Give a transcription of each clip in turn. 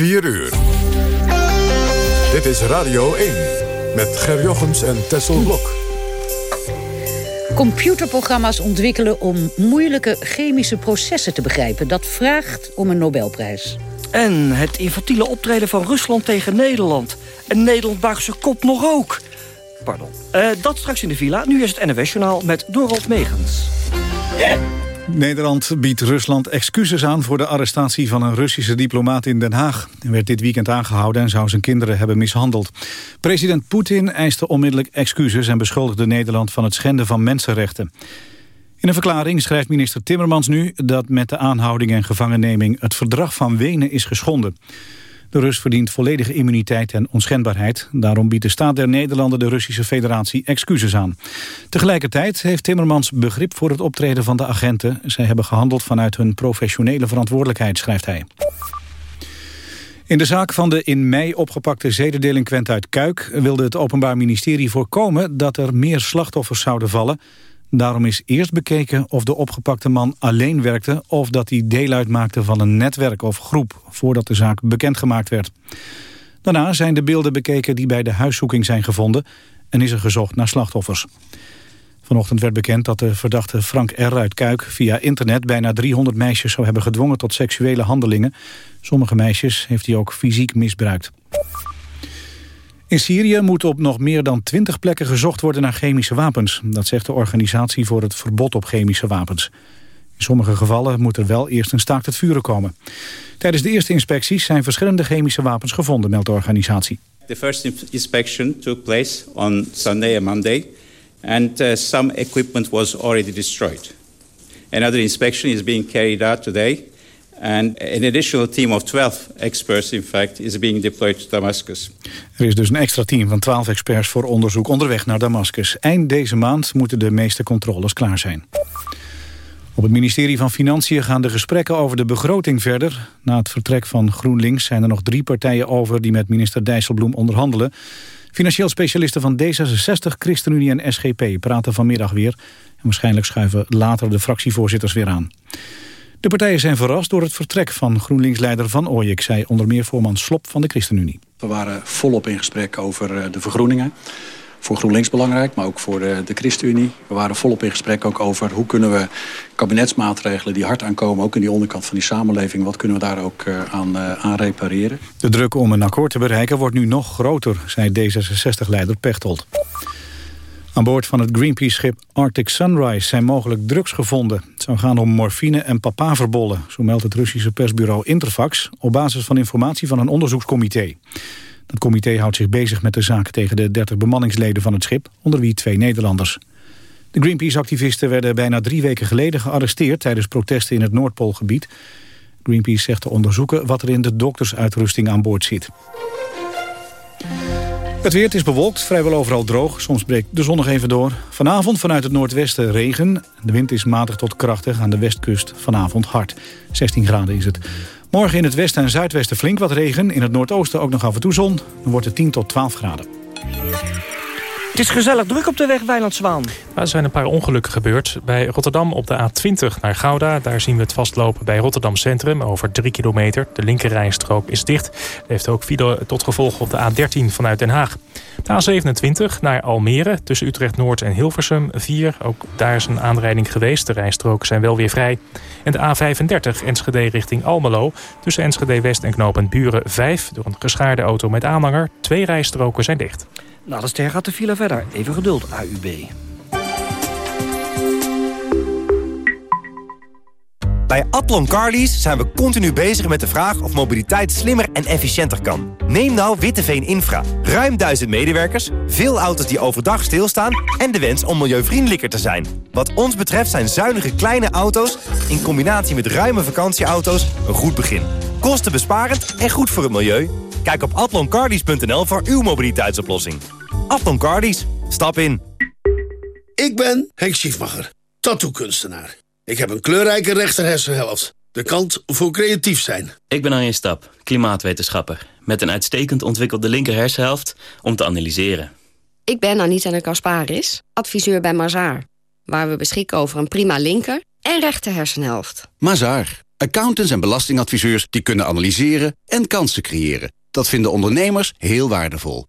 4 uur. Dit is Radio 1 met Ger Jochems en Tessel Blok. Computerprogramma's ontwikkelen om moeilijke chemische processen te begrijpen. Dat vraagt om een Nobelprijs. En het infantiele optreden van Rusland tegen Nederland. En Nederland buigt zijn kop nog ook. Pardon. Uh, dat straks in de villa. Nu is het NWS-journaal met Dorald Megens. Nederland biedt Rusland excuses aan voor de arrestatie van een Russische diplomaat in Den Haag. Hij werd dit weekend aangehouden en zou zijn kinderen hebben mishandeld. President Poetin eiste onmiddellijk excuses en beschuldigde Nederland van het schenden van mensenrechten. In een verklaring schrijft minister Timmermans nu dat met de aanhouding en gevangenneming het verdrag van Wenen is geschonden. De Rus verdient volledige immuniteit en onschendbaarheid. Daarom biedt de staat der Nederlanden de Russische federatie excuses aan. Tegelijkertijd heeft Timmermans begrip voor het optreden van de agenten. Zij hebben gehandeld vanuit hun professionele verantwoordelijkheid, schrijft hij. In de zaak van de in mei opgepakte zedendelinquent uit Kuik... wilde het Openbaar Ministerie voorkomen dat er meer slachtoffers zouden vallen... Daarom is eerst bekeken of de opgepakte man alleen werkte... of dat hij deel uitmaakte van een netwerk of groep... voordat de zaak bekendgemaakt werd. Daarna zijn de beelden bekeken die bij de huiszoeking zijn gevonden... en is er gezocht naar slachtoffers. Vanochtend werd bekend dat de verdachte Frank R. uit Kuik... via internet bijna 300 meisjes zou hebben gedwongen tot seksuele handelingen. Sommige meisjes heeft hij ook fysiek misbruikt. In Syrië moet op nog meer dan twintig plekken gezocht worden naar chemische wapens. Dat zegt de organisatie voor het verbod op chemische wapens. In sommige gevallen moet er wel eerst een staakt het vuren komen. Tijdens de eerste inspecties zijn verschillende chemische wapens gevonden, meldt de organisatie. The first inspection took place on Sunday and Monday and uh, some equipment was already destroyed. Another inspection is being carried out today And an additional team of 12 experts, in fact, is being deployed to Damascus. Er is dus een extra team van 12 experts voor onderzoek onderweg naar Damascus. Eind deze maand moeten de meeste controles klaar zijn. Op het ministerie van Financiën gaan de gesprekken over de begroting verder. Na het vertrek van GroenLinks zijn er nog drie partijen over... die met minister Dijsselbloem onderhandelen. Financieel specialisten van D66, ChristenUnie en SGP praten vanmiddag weer. En waarschijnlijk schuiven later de fractievoorzitters weer aan. De partijen zijn verrast door het vertrek van GroenLinks-leider Van Ooyek... zei onder meer voorman Slop van de ChristenUnie. We waren volop in gesprek over eh, de vergroeningen. Voor GroenLinks belangrijk, maar ook voor de, de ChristenUnie. We waren volop in gesprek ook over hoe kunnen we kabinetsmaatregelen... die hard aankomen, ook in die onderkant van die samenleving... wat kunnen we daar ook eh, aan, aan repareren. De druk om een akkoord te bereiken wordt nu nog groter... zei D66-leider Pechtold. Aan boord van het Greenpeace-schip Arctic Sunrise zijn mogelijk drugs gevonden. Het zou gaan om morfine en papaverbollen, zo meldt het Russische persbureau Interfax... op basis van informatie van een onderzoekscomité. Dat comité houdt zich bezig met de zaak tegen de 30 bemanningsleden van het schip... onder wie twee Nederlanders. De Greenpeace-activisten werden bijna drie weken geleden gearresteerd... tijdens protesten in het Noordpoolgebied. Greenpeace zegt te onderzoeken wat er in de doktersuitrusting aan boord zit. Het weer is bewolkt, vrijwel overal droog. Soms breekt de zon nog even door. Vanavond vanuit het noordwesten regen. De wind is matig tot krachtig aan de westkust vanavond hard. 16 graden is het. Morgen in het westen en zuidwesten flink wat regen. In het noordoosten ook nog af en toe zon. Dan wordt het 10 tot 12 graden. Het is gezellig druk op de weg, Wijnand Zwaan. er zijn een paar ongelukken gebeurd. Bij Rotterdam op de A20 naar Gouda. Daar zien we het vastlopen bij Rotterdam Centrum. Over 3 kilometer. De linkerrijstrook is dicht. Dat heeft ook file tot gevolg op de A13 vanuit Den Haag. De A27 naar Almere. Tussen Utrecht-Noord en Hilversum 4. Ook daar is een aanrijding geweest. De rijstroken zijn wel weer vrij. En de A35 Enschede richting Almelo. Tussen Enschede West en knooppunt Buren 5. Door een geschaarde auto met aanhanger. Twee rijstroken zijn dicht. Nou, de ster gaat de file verder. Even geduld, AUB. Bij Atlon Carlies zijn we continu bezig met de vraag of mobiliteit slimmer en efficiënter kan. Neem nou Witteveen Infra. Ruim duizend medewerkers, veel auto's die overdag stilstaan... en de wens om milieuvriendelijker te zijn. Wat ons betreft zijn zuinige kleine auto's... in combinatie met ruime vakantieauto's een goed begin. Kostenbesparend en goed voor het milieu. Kijk op atloncardies.nl voor uw mobiliteitsoplossing. Atlon Cardies, stap in. Ik ben Henk Schiefmacher, tattoo-kunstenaar. Ik heb een kleurrijke rechterhersenhelft. De kant voor creatief zijn. Ik ben Arjen Stap, klimaatwetenschapper. Met een uitstekend ontwikkelde linkerhersenhelft om te analyseren. Ik ben Anita de Kasparis, adviseur bij Mazaar. Waar we beschikken over een prima linker en rechter hersenhelft. Mazaar. Accountants en belastingadviseurs die kunnen analyseren en kansen creëren. Dat vinden ondernemers heel waardevol.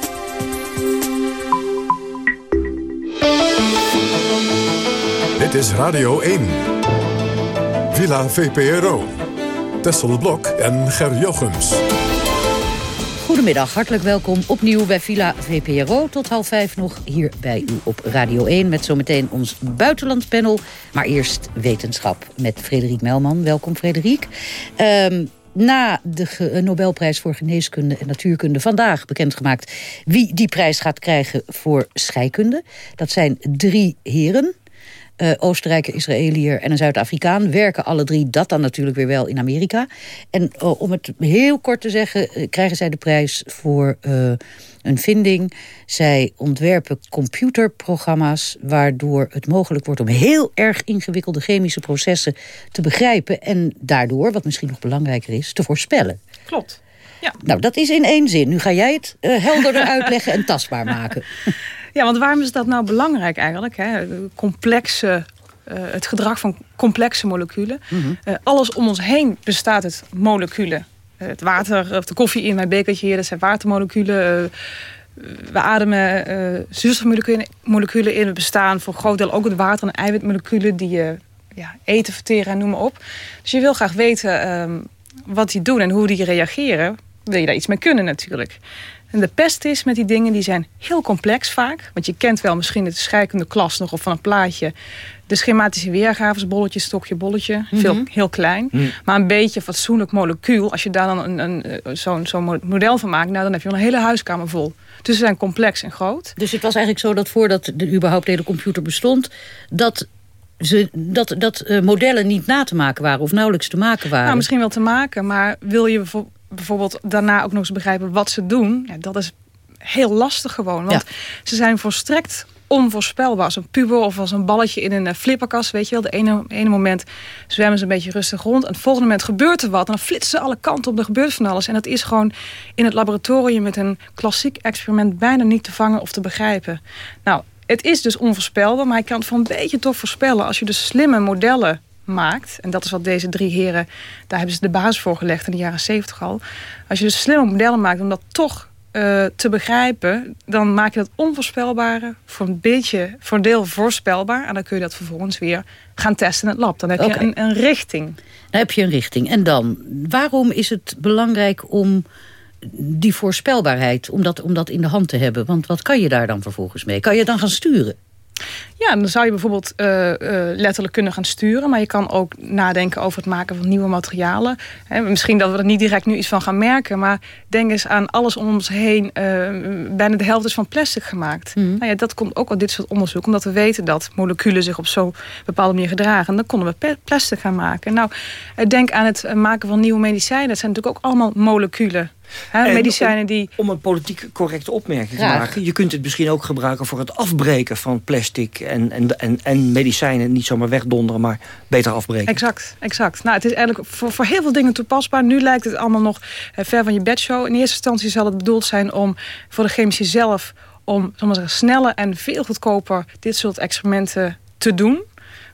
Dit is Radio 1. Villa VPRO. Tessel Blok en Ger Jochems. Goedemiddag, hartelijk welkom opnieuw bij Villa VPRO. Tot half vijf nog hier bij u op Radio 1... met zometeen ons buitenlandpanel. Maar eerst wetenschap met Frederik Melman. Welkom, Frederik. Um, na de Nobelprijs voor Geneeskunde en Natuurkunde vandaag bekendgemaakt... wie die prijs gaat krijgen voor scheikunde. Dat zijn drie heren. Uh, Oostenrijker, Israëliër en een Zuid-Afrikaan... werken alle drie dat dan natuurlijk weer wel in Amerika. En uh, om het heel kort te zeggen... Uh, krijgen zij de prijs voor een vinding. Zij ontwerpen computerprogramma's... waardoor het mogelijk wordt om heel erg ingewikkelde chemische processen te begrijpen... en daardoor, wat misschien nog belangrijker is, te voorspellen. Klopt. Ja. Nou, dat is in één zin. Nu ga jij het helderder uitleggen en tastbaar maken. Ja, want waarom is dat nou belangrijk eigenlijk? Hè? Complexe, uh, het gedrag van complexe moleculen. Mm -hmm. uh, alles om ons heen bestaat uit moleculen. Uh, het water, of de koffie in mijn bekertje hier, dat zijn watermoleculen. we ademen zuurstofmoleculen in. We bestaan voor een groot deel ook het water- en eiwitmoleculen... die je ja, eten, verteren en noem maar op. Dus je wil graag weten um, wat die doen en hoe die reageren. Wil je daar iets mee kunnen natuurlijk. En de pest is met die dingen, die zijn heel complex vaak. Want je kent wel misschien het scheikunde klas nog of van een plaatje. De schematische weergaves, bolletje, stokje, bolletje. Mm -hmm. Veel, heel klein. Mm. Maar een beetje fatsoenlijk molecuul. Als je daar dan een, een, zo'n zo model van maakt, nou, dan heb je al een hele huiskamer vol. Dus ze zijn complex en groot. Dus het was eigenlijk zo dat voordat de überhaupt hele computer bestond... dat ze, dat, dat uh, modellen niet na te maken waren of nauwelijks te maken waren. Nou, misschien wel te maken, maar wil je bijvoorbeeld bijvoorbeeld daarna ook nog eens begrijpen wat ze doen... Ja, dat is heel lastig gewoon. Want ja. ze zijn volstrekt onvoorspelbaar. Als een puber of als een balletje in een flipperkast. Weet je wel, de ene, ene moment zwemmen ze een beetje rustig rond. En het volgende moment gebeurt er wat. En dan flitsen ze alle kanten op. Er gebeurt van alles. En dat is gewoon in het laboratorium met een klassiek experiment... bijna niet te vangen of te begrijpen. Nou, het is dus onvoorspelbaar. Maar je kan het voor een beetje toch voorspellen. Als je dus slimme modellen maakt... en dat is wat deze drie heren... daar hebben ze de basis voor gelegd in de jaren zeventig al. Als je dus slimme modellen maakt om dat toch uh, te begrijpen... dan maak je dat onvoorspelbare voor een beetje... voor een deel voorspelbaar. En dan kun je dat vervolgens weer gaan testen in het lab. Dan heb je een, een richting. Dan heb je een richting. En dan, waarom is het belangrijk om die voorspelbaarheid... om dat, om dat in de hand te hebben? Want wat kan je daar dan vervolgens mee? Kan je dan gaan sturen? Ja, dan zou je bijvoorbeeld uh, uh, letterlijk kunnen gaan sturen. Maar je kan ook nadenken over het maken van nieuwe materialen. He, misschien dat we er niet direct nu iets van gaan merken. Maar denk eens aan alles om ons heen. Uh, bijna de helft is van plastic gemaakt. Mm. Nou ja, dat komt ook uit dit soort onderzoek. Omdat we weten dat moleculen zich op zo'n bepaalde manier gedragen. En dan konden we plastic gaan maken. Nou, denk aan het maken van nieuwe medicijnen. Dat zijn natuurlijk ook allemaal moleculen. He, medicijnen die... Om een politiek correcte opmerking te maken. Je kunt het misschien ook gebruiken voor het afbreken van plastic en, en, en, en medicijnen. Niet zomaar wegdonderen, maar beter afbreken. Exact, exact. Nou, het is eigenlijk voor, voor heel veel dingen toepasbaar. Nu lijkt het allemaal nog uh, ver van je bedshow. In eerste instantie zal het bedoeld zijn om voor de chemici zelf... om zeggen, sneller en veel goedkoper dit soort experimenten te doen.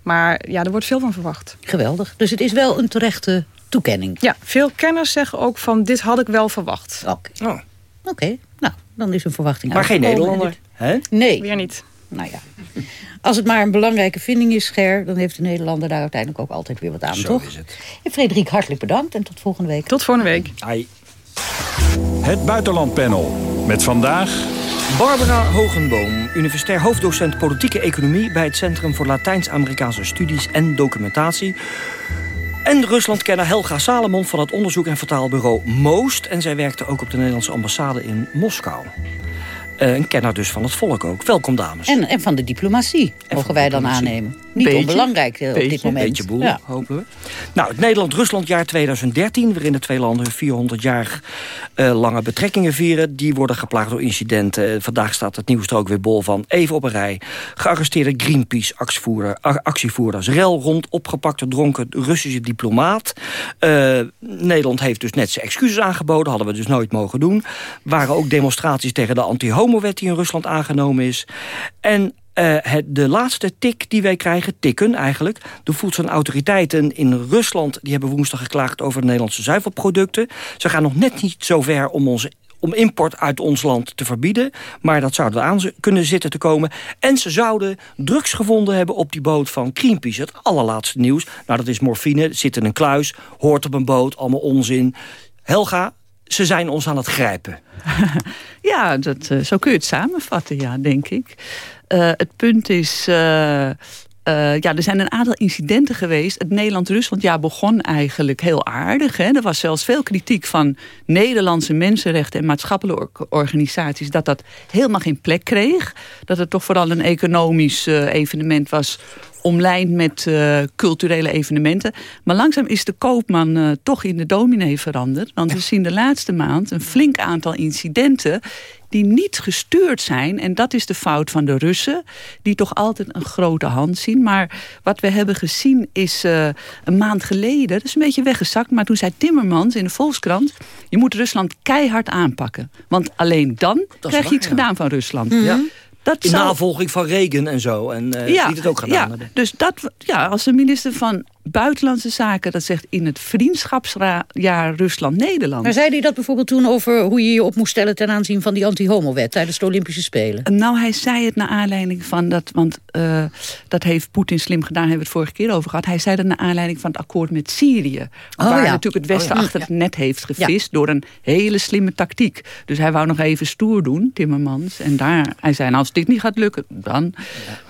Maar ja, er wordt veel van verwacht. Geweldig. Dus het is wel een terechte toekenning. Ja, veel kenners zeggen ook van dit had ik wel verwacht. Oké, okay. oh. okay. nou, dan is een verwachting Maar geen Nederlander, hè? Nee. Weer niet. Nou ja, als het maar een belangrijke vinding is, Ger... dan heeft de Nederlander daar uiteindelijk ook altijd weer wat aan, Zo toch? is het. En Frederik, hartelijk bedankt en tot volgende week. Tot volgende week. Ai. Het Buitenlandpanel. Met vandaag... Barbara Hogenboom, universitair hoofddocent politieke economie... bij het Centrum voor Latijns-Amerikaanse Studies en Documentatie. En Ruslandkenner Helga Salomon van het onderzoek- en vertaalbureau Moost. En zij werkte ook op de Nederlandse ambassade in Moskou. Uh, een kenner dus van het volk ook. Welkom, dames. En, en van de diplomatie, en mogen wij dan aannemen. Niet beetje, onbelangrijk beetje, op dit moment. Beetje boel, ja. hopen we. Nou, het Nederland-Ruslandjaar 2013... waarin de twee landen 400 jaar uh, lange betrekkingen vieren... die worden geplaagd door incidenten. Vandaag staat het nieuws er ook weer bol van. Even op een rij. Gearresteerde Greenpeace-actievoerders. Rel rond opgepakte dronken Russische diplomaat. Nederland heeft dus net zijn excuses aangeboden. Hadden we dus nooit mogen doen. Waren ook demonstraties tegen de anti-homo-wet die in Rusland aangenomen is. En uh, het, de laatste tik die wij krijgen, tikken eigenlijk... de voedselautoriteiten in Rusland die hebben woensdag geklaagd... over de Nederlandse zuivelproducten. Ze gaan nog net niet zo ver om onze om import uit ons land te verbieden. Maar dat zou er aan kunnen zitten te komen. En ze zouden drugs gevonden hebben op die boot van Greenpeace. Het allerlaatste nieuws. Nou, dat is morfine, zit in een kluis, hoort op een boot, allemaal onzin. Helga, ze zijn ons aan het grijpen. Ja, dat, uh, zo kun je het samenvatten, ja, denk ik. Uh, het punt is... Uh, uh, ja, er zijn een aantal incidenten geweest. Het Nederland-Rusland jaar begon eigenlijk heel aardig. Hè. Er was zelfs veel kritiek van Nederlandse mensenrechten... en maatschappelijke organisaties... dat dat helemaal geen plek kreeg. Dat het toch vooral een economisch uh, evenement was omlijnd met uh, culturele evenementen. Maar langzaam is de koopman uh, toch in de dominee veranderd. Want we zien de laatste maand een flink aantal incidenten die niet gestuurd zijn. En dat is de fout van de Russen, die toch altijd een grote hand zien. Maar wat we hebben gezien is uh, een maand geleden, dat is een beetje weggezakt... maar toen zei Timmermans in de Volkskrant... je moet Rusland keihard aanpakken. Want alleen dan krijg je waar, iets ja. gedaan van Rusland. Mm -hmm. ja. Dat in zou... navolging van Reagan en zo. En uh, ja, die het ook gedaan ja, hebben. Dus dat, ja, als de minister van Buitenlandse Zaken dat zegt in het vriendschapsjaar Rusland-Nederland. Maar zei hij dat bijvoorbeeld toen over hoe je je op moest stellen ten aanzien van die anti-homo-wet tijdens de Olympische Spelen? Nou, hij zei het naar aanleiding van dat, want uh, dat heeft Poetin slim gedaan, hebben we het vorige keer over gehad. Hij zei dat naar aanleiding van het akkoord met Syrië. Oh, waar ja. natuurlijk het Westen oh, ja. achter het net heeft gevist door een hele slimme tactiek. Dus hij wou nog even stoer doen, Timmermans. En daar, hij zei, nou, als dit niet gaat lukken, dan.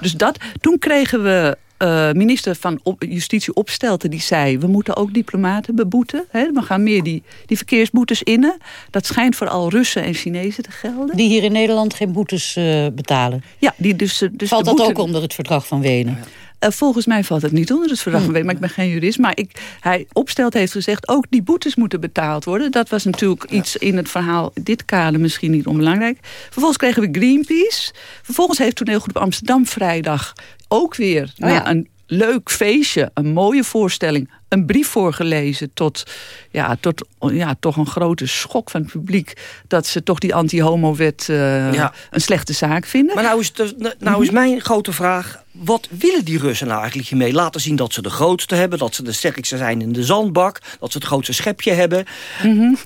Dus dat, toen kregen we uh, minister van op, Justitie Opstelten die zei... we moeten ook diplomaten beboeten. Hè? We gaan meer die, die verkeersboetes innen. Dat schijnt vooral Russen en Chinezen te gelden. Die hier in Nederland geen boetes uh, betalen. Ja, die dus, dus Valt de dat boete... ook onder het verdrag van Wenen? Uh, volgens mij valt het niet onder het verdrag van Wenen, maar ik ben geen jurist. Maar ik, hij opstelt heeft gezegd, ook die boetes moeten betaald worden. Dat was natuurlijk ja. iets in het verhaal, dit kader misschien niet onbelangrijk. Vervolgens kregen we Greenpeace. Vervolgens heeft toneelgroep Amsterdam vrijdag ook weer oh, ja. een leuk feestje, een mooie voorstelling, een brief voorgelezen tot, ja, tot ja, toch een grote schok van het publiek dat ze toch die anti-homo-wet uh, ja. een slechte zaak vinden. Maar nou is, de, nou is mijn grote vraag, wat willen die Russen nou eigenlijk hiermee? Laten zien dat ze de grootste hebben, dat ze de sterkste zijn in de zandbak, dat ze het grootste schepje hebben. Mm -hmm.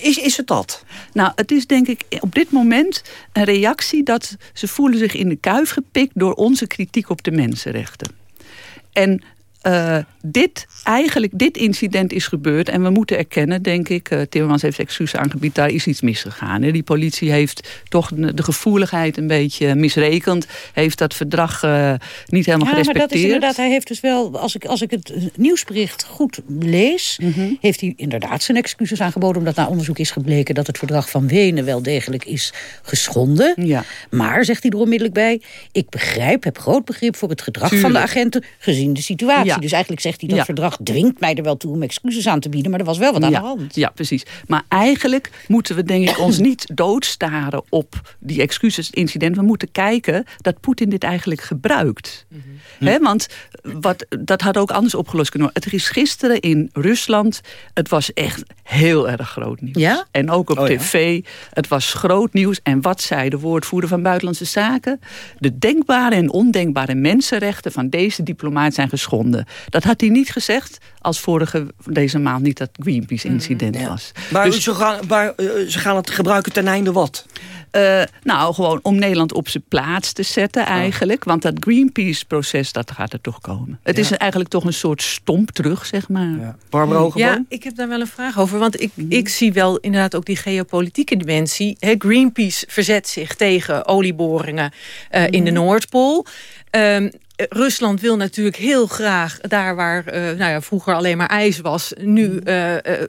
Is, is het dat? Nou, het is denk ik op dit moment een reactie dat ze voelen zich in de kuif gepikt door onze kritiek op de mensenrechten. En uh, dit, eigenlijk, dit incident is gebeurd. En we moeten erkennen, denk ik... Uh, Timmermans heeft excuus aangebied, daar is iets misgegaan. Hè. Die politie heeft toch de, gevoeligheid een beetje misrekend. Heeft dat verdrag uh, niet helemaal ja, gerespecteerd. maar dat is inderdaad, hij heeft dus wel... Als ik, als ik het nieuwsbericht goed lees... Mm -hmm. heeft hij inderdaad zijn excuses aangeboden... omdat na onderzoek is gebleken dat het verdrag van Wenen... wel degelijk is geschonden. Ja. Maar, zegt hij er onmiddellijk bij... ik begrijp, heb groot begrip voor het gedrag Tuurlijk. van de agenten... gezien de situatie. Ja. Dus eigenlijk zegt hij dat Ja. verdrag dwingt mij er wel toe om excuses aan te bieden. Maar er was wel wat aan ja, de hand. Ja, precies. Maar eigenlijk moeten we denk ik ons niet doodstaren op die excuses, incident. We moeten kijken dat Poetin dit eigenlijk gebruikt. Mhm. He, want wat, dat had ook anders opgelost kunnen worden. Het is gisteren in Rusland, het was echt heel erg groot nieuws. Ja? En ook op Oh tv, het was groot nieuws. En wat zei de woordvoerder van Buitenlandse Zaken? De denkbare en ondenkbare mensenrechten van deze diplomaat zijn geschonden. Landen. Dat had hij niet gezegd als vorige deze maand niet dat Greenpeace-incident Mm, was. Maar, Dus- ze, gaan, maar eh, ze gaan het gebruiken ten einde wat? Eh, nou, gewoon om Nederland op zijn plaats te zetten eigenlijk. Want dat Greenpeace-proces, dat gaat er toch komen. Het Ja. is eigenlijk toch een soort stomp terug, zeg maar. Barbara Hogeboom? Ja, ik heb daar wel een vraag over. Want ik, ik zie wel inderdaad ook die geopolitieke dimensie. Hè, Greenpeace verzet zich tegen olieboringen eh, in de Noordpool. Ehm, eh, Rusland wil natuurlijk heel graag daar waar eh, nou ja, vroeger alleen maar ijs was... nu eh, eh,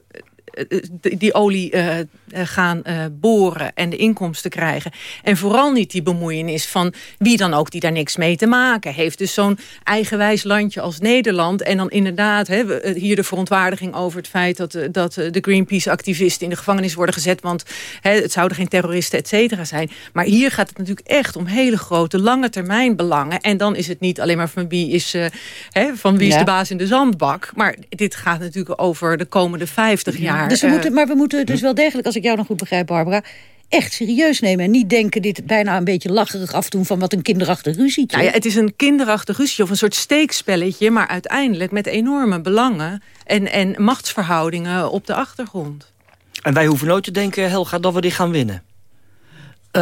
die die olie eh, eh, gaan eh, boren en de inkomsten krijgen. En vooral niet die bemoeienis van wie dan ook die daar niks mee te maken heeft. Dus zo'n eigenwijs landje als Nederland. En dan inderdaad hè, eh, hier de verontwaardiging over het feit... dat, eh, dat eh, de Greenpeace-activisten in de gevangenis worden gezet... want hè, het zouden geen terroristen, et cetera, zijn. Maar hier gaat het natuurlijk echt om hele grote, lange termijn belangen. En dan is het niet alleen maar van wie is, eh, hè, van wie is Ja. de baas in de zandbak. Maar dit gaat natuurlijk over de komende 50 jaar. Dus we eh, moeten, maar we moeten het dus wel degelijk, als ik jou nog goed begrijp, Barbara... echt serieus nemen en niet denken dit bijna een beetje lacherig afdoen... van wat een kinderachtig ruzietje. Nou ja, het is een kinderachtig ruzietje of een soort steekspelletje... maar uiteindelijk met enorme belangen en, en machtsverhoudingen op de achtergrond. En wij hoeven nooit te denken, Helga, dat we dit gaan winnen. Eh,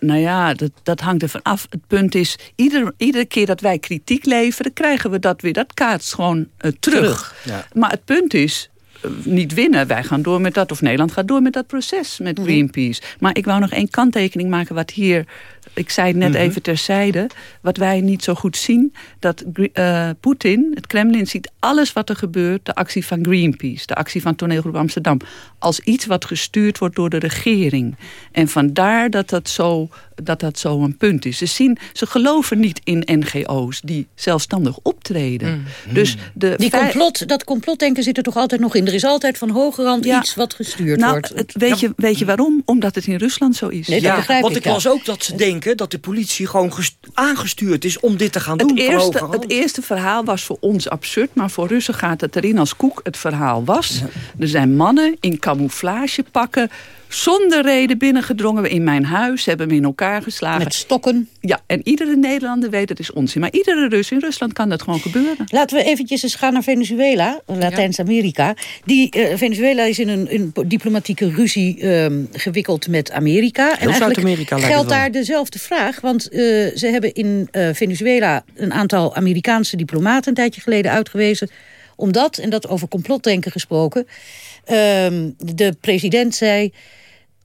nou ja, dat, dat hangt ervan af. Het punt is, ieder, iedere keer dat wij kritiek leveren... krijgen we dat weer, dat kaatst gewoon eh, terug. Terug, ja. Maar het punt is, niet winnen. Wij gaan door met dat, of Nederland gaat door met dat proces met Mhm. Greenpeace. Maar ik wou nog één kanttekening maken wat hier... Ik zei het net Mhm. even terzijde. Wat wij niet zo goed zien. Dat eh, Poetin, het Kremlin, ziet alles wat er gebeurt. De actie van Greenpeace, de actie van Toneelgroep Amsterdam. Als iets wat gestuurd wordt door de regering. En vandaar dat dat zo, dat dat zo een punt is. Ze, zien, ze geloven niet in NGO's die zelfstandig optreden. Dus de. Die complot, dat complotdenken zit er toch altijd nog in. Er is altijd van hoge rand iets wat gestuurd nou, wordt. het- weet, je, weet je waarom? Omdat het in Rusland zo is. ja, want ik las ook dat ze denken dat de politie gewoon gest- aangestuurd is om dit te gaan doen. Het eerste, het eerste verhaal was voor ons absurd, maar voor Russen gaat het erin als koek. Het verhaal was, er zijn mannen in camouflagepakken zonder reden binnengedrongen in mijn huis. Hebben me in elkaar geslagen. Met stokken. Ja, en iedere Nederlander weet het is onzin. Maar iedere Rus in Rusland kan dat gewoon gebeuren. Laten we eventjes eens gaan naar Venezuela, Latijns-Amerika. Die eh, Venezuela is in een, een diplomatieke ruzie ehm, gewikkeld met Amerika. Heel eigenlijk geldt daar dezelfde vraag. Want eh, ze hebben in eh, Venezuela een aantal Amerikaanse diplomaten een tijdje geleden uitgewezen. Omdat, en dat over complotdenken gesproken, ehm, de president zei...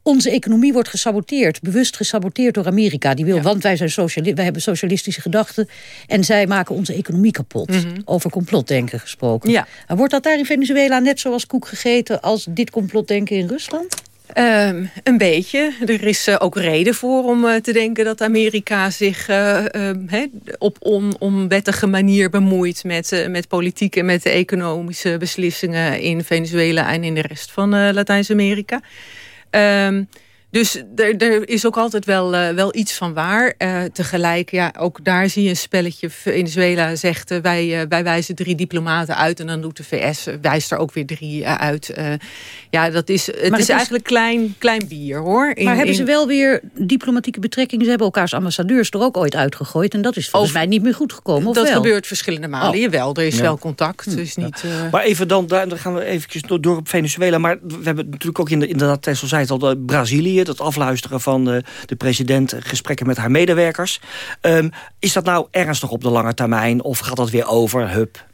Onze economie wordt gesaboteerd, bewust gesaboteerd door Amerika. Die wil, want wij, zijn sociali wij hebben socialistische gedachten... en zij maken onze economie kapot. Mhm. Over complotdenken gesproken. Ja. Wordt dat daar in Venezuela net zoals koek gegeten... als dit complotdenken in Rusland? Ehm, een beetje. Er is eh, ook reden voor om eh, te denken dat Amerika zich eh, ehm, op on, onwettige manier bemoeit met, met politiek en met economische beslissingen in Venezuela en in de rest van Latijns-Amerika. Ehm, dus er, er is ook altijd wel, eh, wel iets van waar. Eh, tegelijk, ja, ook daar zie je een spelletje. Venezuela zegt, eh, wij, wij wijzen drie diplomaten uit... en dan doet de VS, wijst er ook weer drie uit. Eh, ja, dat is, het het is is- eigenlijk klein, klein bier, hoor. In- maar hebben ze in- wel weer diplomatieke betrekkingen? Ze hebben elkaars ambassadeurs er ook ooit uitgegooid... en dat is volgens mij niet meer goed gekomen, of dat wel? gebeurt verschillende malen. Oh. Jawel, er is Ja. wel contact. Dus niet, Maar even dan, daar dan gaan we eventjes door, op Venezuela. Maar we hebben natuurlijk ook in de, inderdaad, Tessel zei het al, de Dat afluisteren van de, de president, gesprekken met haar medewerkers. Ehm, is dat nou ernstig op de lange termijn of gaat dat weer over? Hup.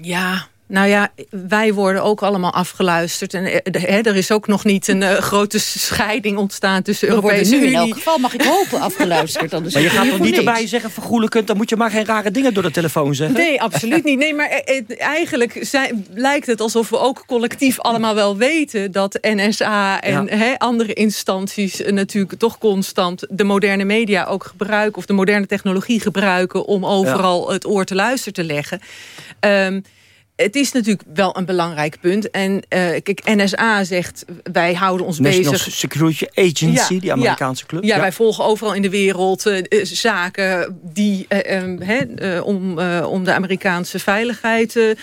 Ja, nou ja, wij worden ook allemaal afgeluisterd. En eh, hè, er is ook nog niet een eh, grote scheiding ontstaan tussen We worden Europese nu in Unie. elk geval, mag ik hopen, afgeluisterd. anders Maar je gaat er hier niet erbij zeggen vergoelen kunt, dan moet je maar geen rare dingen door de telefoon zeggen. Nee, absoluut niet. Nee, maar eh, eigenlijk zijn, lijkt het alsof we ook collectief allemaal wel weten... dat NSA en Ja. hè, andere instanties natuurlijk toch constant... de moderne media ook gebruiken... of de moderne technologie gebruiken... om overal het oor te luisteren te leggen. Ehm, het is natuurlijk wel een belangrijk punt. En eh, kijk, NSA zegt, wij houden ons National bezig... Security Agency, die Amerikaanse club. Ja, wij volgen overal in de wereld eh, eh, zaken die om, de Amerikaanse veiligheid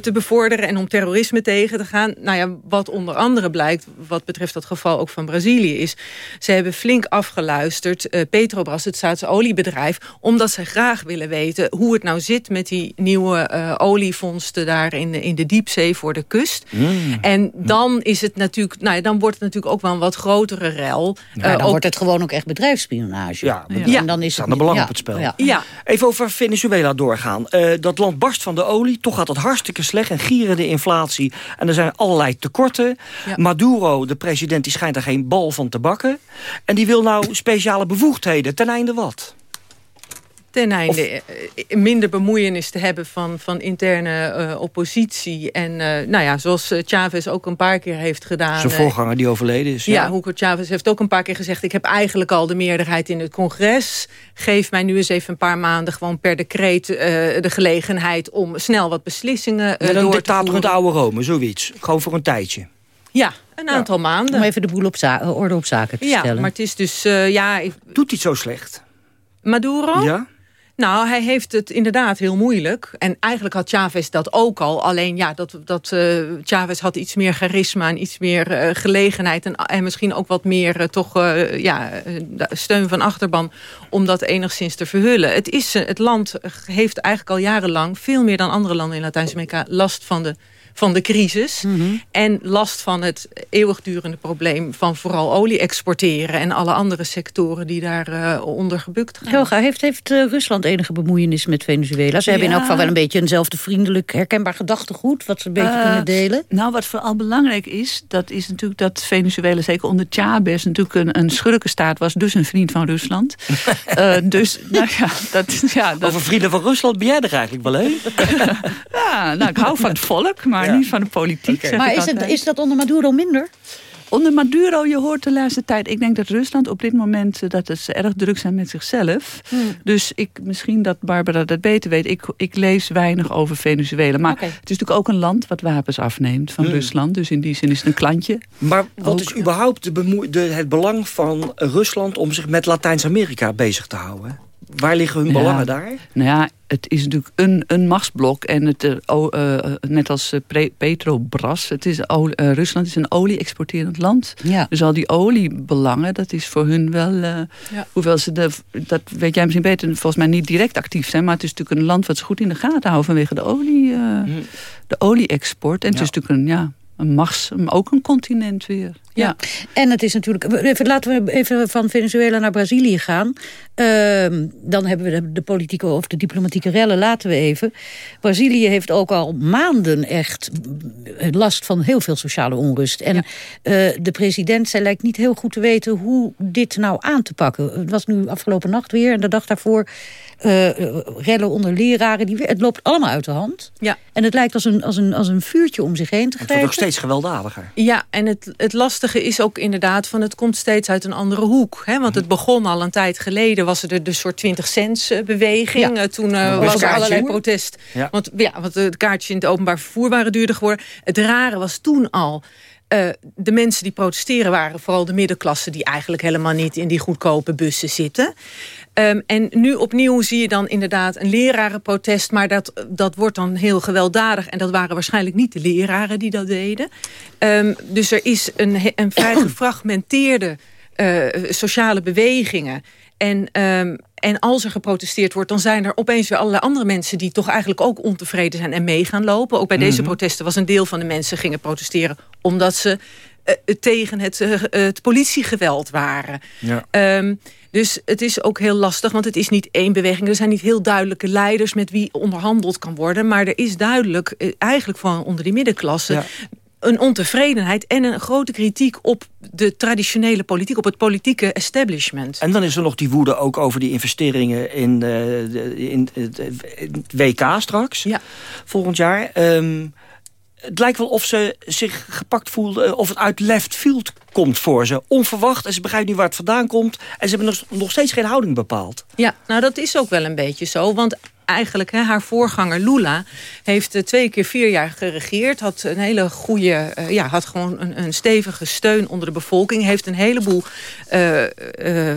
te bevorderen en om terrorisme tegen te gaan. Nou ja, wat onder andere blijkt, wat betreft dat geval ook van Brazilië, is ze hebben flink afgeluisterd uh, Petrobras, het Staatse oliebedrijf, omdat ze graag willen weten hoe het nou zit met die nieuwe uh, olievondsten daar in de, in de diepzee voor de kust. Mm. En dan is het natuurlijk, nou ja, dan wordt het natuurlijk ook wel een wat grotere rel. Ja, dan ook, wordt het gewoon ook echt bedrijfsspionage. Ja, ja. En dan is het de belang op het spel. Ja. Even over Venezuela doorgaan. Uh, dat land barst van de olie, toch gaat het hartstikke slecht en gieren de inflatie. En er zijn allerlei tekorten. Maduro, de president, die schijnt er geen bal van te bakken. En die wil nou speciale bevoegdheden. Ten einde wat? Ten einde eh, minder bemoeienis te hebben van, van interne uh, oppositie. En uh, nou ja, zoals Chavez ook een paar keer heeft gedaan. Zijn voorganger die overleden is. Ja, ja Hugo Chavez heeft ook een paar keer gezegd... ik heb eigenlijk al de meerderheid in het congres. Geef mij nu eens even een paar maanden gewoon per decreet de gelegenheid... om snel wat beslissingen uh, door te voeren. Met oude Rome, zoiets. Gewoon voor een tijdje. Ja, een aantal maanden. Om even de boel op orde op zaken te ja, stellen. Ja, maar het is dus... ja, Doet hij zo slecht? Maduro? Ja. Nou, hij heeft het inderdaad heel moeilijk. En eigenlijk had Chavez dat ook al. Alleen ja, dat, dat uh, Chavez had iets meer charisma en iets meer uh, gelegenheid. En, en misschien ook wat meer toch ja, steun van achterban om dat enigszins te verhullen. Het, is, het land heeft eigenlijk al jarenlang, veel meer dan andere landen in Latijns-Amerika, last van de van de crisis. Mhm. En last van het eeuwigdurende probleem van vooral olie exporteren... en alle andere sectoren die daaronder uh, onder gebukt gaan. Helga, heeft, heeft uh, Rusland enige bemoeienis met Venezuela? Ze hebben in elk geval wel een beetje eenzelfde vriendelijk herkenbaar gedachtegoed... wat ze een beetje uh, kunnen delen. Nou, wat vooral belangrijk is, dat is natuurlijk dat Venezuela... zeker onder Chavez natuurlijk een, een schurkenstaat was... dus een vriend van Rusland. dus, nou ja, dat, ja, dat... Over vrienden van Rusland ben jij er eigenlijk wel, hè? ja, nou, ik hou van het volk, maar niet van de politiek. Okay. Maar is, het, is dat onder Maduro minder? Onder Maduro, je hoort de laatste tijd... ik denk dat Rusland op dit moment eh, dat ze erg druk zijn met zichzelf. Hmm. Dus ik, misschien dat Barbara dat beter weet. Ik, ik lees weinig over Venezuela. Maar het is natuurlijk ook een land wat wapens afneemt van hmm. Rusland. Dus in die zin is het een klantje. Maar wat ook. is überhaupt de de, het belang van Rusland... om zich met Latijns-Amerika bezig te houden? Waar liggen hun belangen daar? Nou ja, het is natuurlijk een, een machtsblok. En het, uh, uh, net als uh, Petrobras, het is, Rusland is een olie-exporterend land. Ja. Dus al die oliebelangen, dat is voor hun wel... Ja. Hoewel ze, de, dat weet jij misschien beter, volgens mij niet direct actief zijn. Maar het is natuurlijk een land wat ze goed in de gaten houden vanwege de olie, hm. de olie-export. En het is natuurlijk een... Ja, een machts, ook een continent weer. Ja. En het is natuurlijk... Even, laten we even van Venezuela naar Brazilië gaan. Uh, dan hebben we de, de, politieke of de diplomatieke rellen, laten we even. Brazilië heeft ook al maanden echt last van heel veel sociale onrust. En ja. uh, de president, zij lijkt niet heel goed te weten hoe dit nou aan te pakken. Het was nu afgelopen nacht weer en de dag daarvoor... Uh, rellen onder leraren. Die, het loopt allemaal uit de hand. Ja. En het lijkt als een, als, een, als een vuurtje om zich heen te grijpen. Steeds gewelddadiger. Ja, en het, het lastige is ook inderdaad van het komt steeds uit een andere hoek. Hè? Want het begon al een tijd geleden, was er de soort 20 cents beweging. Ja. Toen uh, was er allerlei protest. Ja. Want, ja, want de kaartjes in het openbaar vervoer waren duurder geworden. Het rare was toen al... Uh, de mensen die protesteren waren vooral de middenklasse... die eigenlijk helemaal niet in die goedkope bussen zitten. Um, en nu opnieuw zie je dan inderdaad een lerarenprotest... maar dat, dat wordt dan heel gewelddadig. En dat waren waarschijnlijk niet de leraren die dat deden. Um, dus er is een, een vrij gefragmenteerde uh, sociale bewegingen... En, um, en als er geprotesteerd wordt, dan zijn er opeens weer allerlei andere mensen... die toch eigenlijk ook ontevreden zijn en mee gaan lopen. Ook bij deze Mhm. protesten was een deel van de mensen gingen protesteren... omdat ze uh, tegen het, uh, het politiegeweld waren. Ja. Um, dus het is ook heel lastig, want het is niet één beweging. Er zijn niet heel duidelijke leiders met wie onderhandeld kan worden. Maar er is duidelijk, eigenlijk van onder die middenklasse... Ja een ontevredenheid en een grote kritiek op de traditionele politiek, op het politieke establishment. En dan is er nog die woede ook over die investeringen in, uh, de, in, het, in het WK straks, ja. volgend jaar. Um, het lijkt wel of ze zich gepakt voelden, of het uit left field komt voor ze. Onverwacht, en ze begrijpen niet waar het vandaan komt. En ze hebben nog, nog steeds geen houding bepaald. Ja, nou dat is ook wel een beetje zo, want eigenlijk, hè, haar voorganger Lula... heeft uh, twee keer vier jaar geregeerd. Had een hele goede, uh, ja, had gewoon een, een, stevige steun onder de bevolking. Heeft een heleboel uh,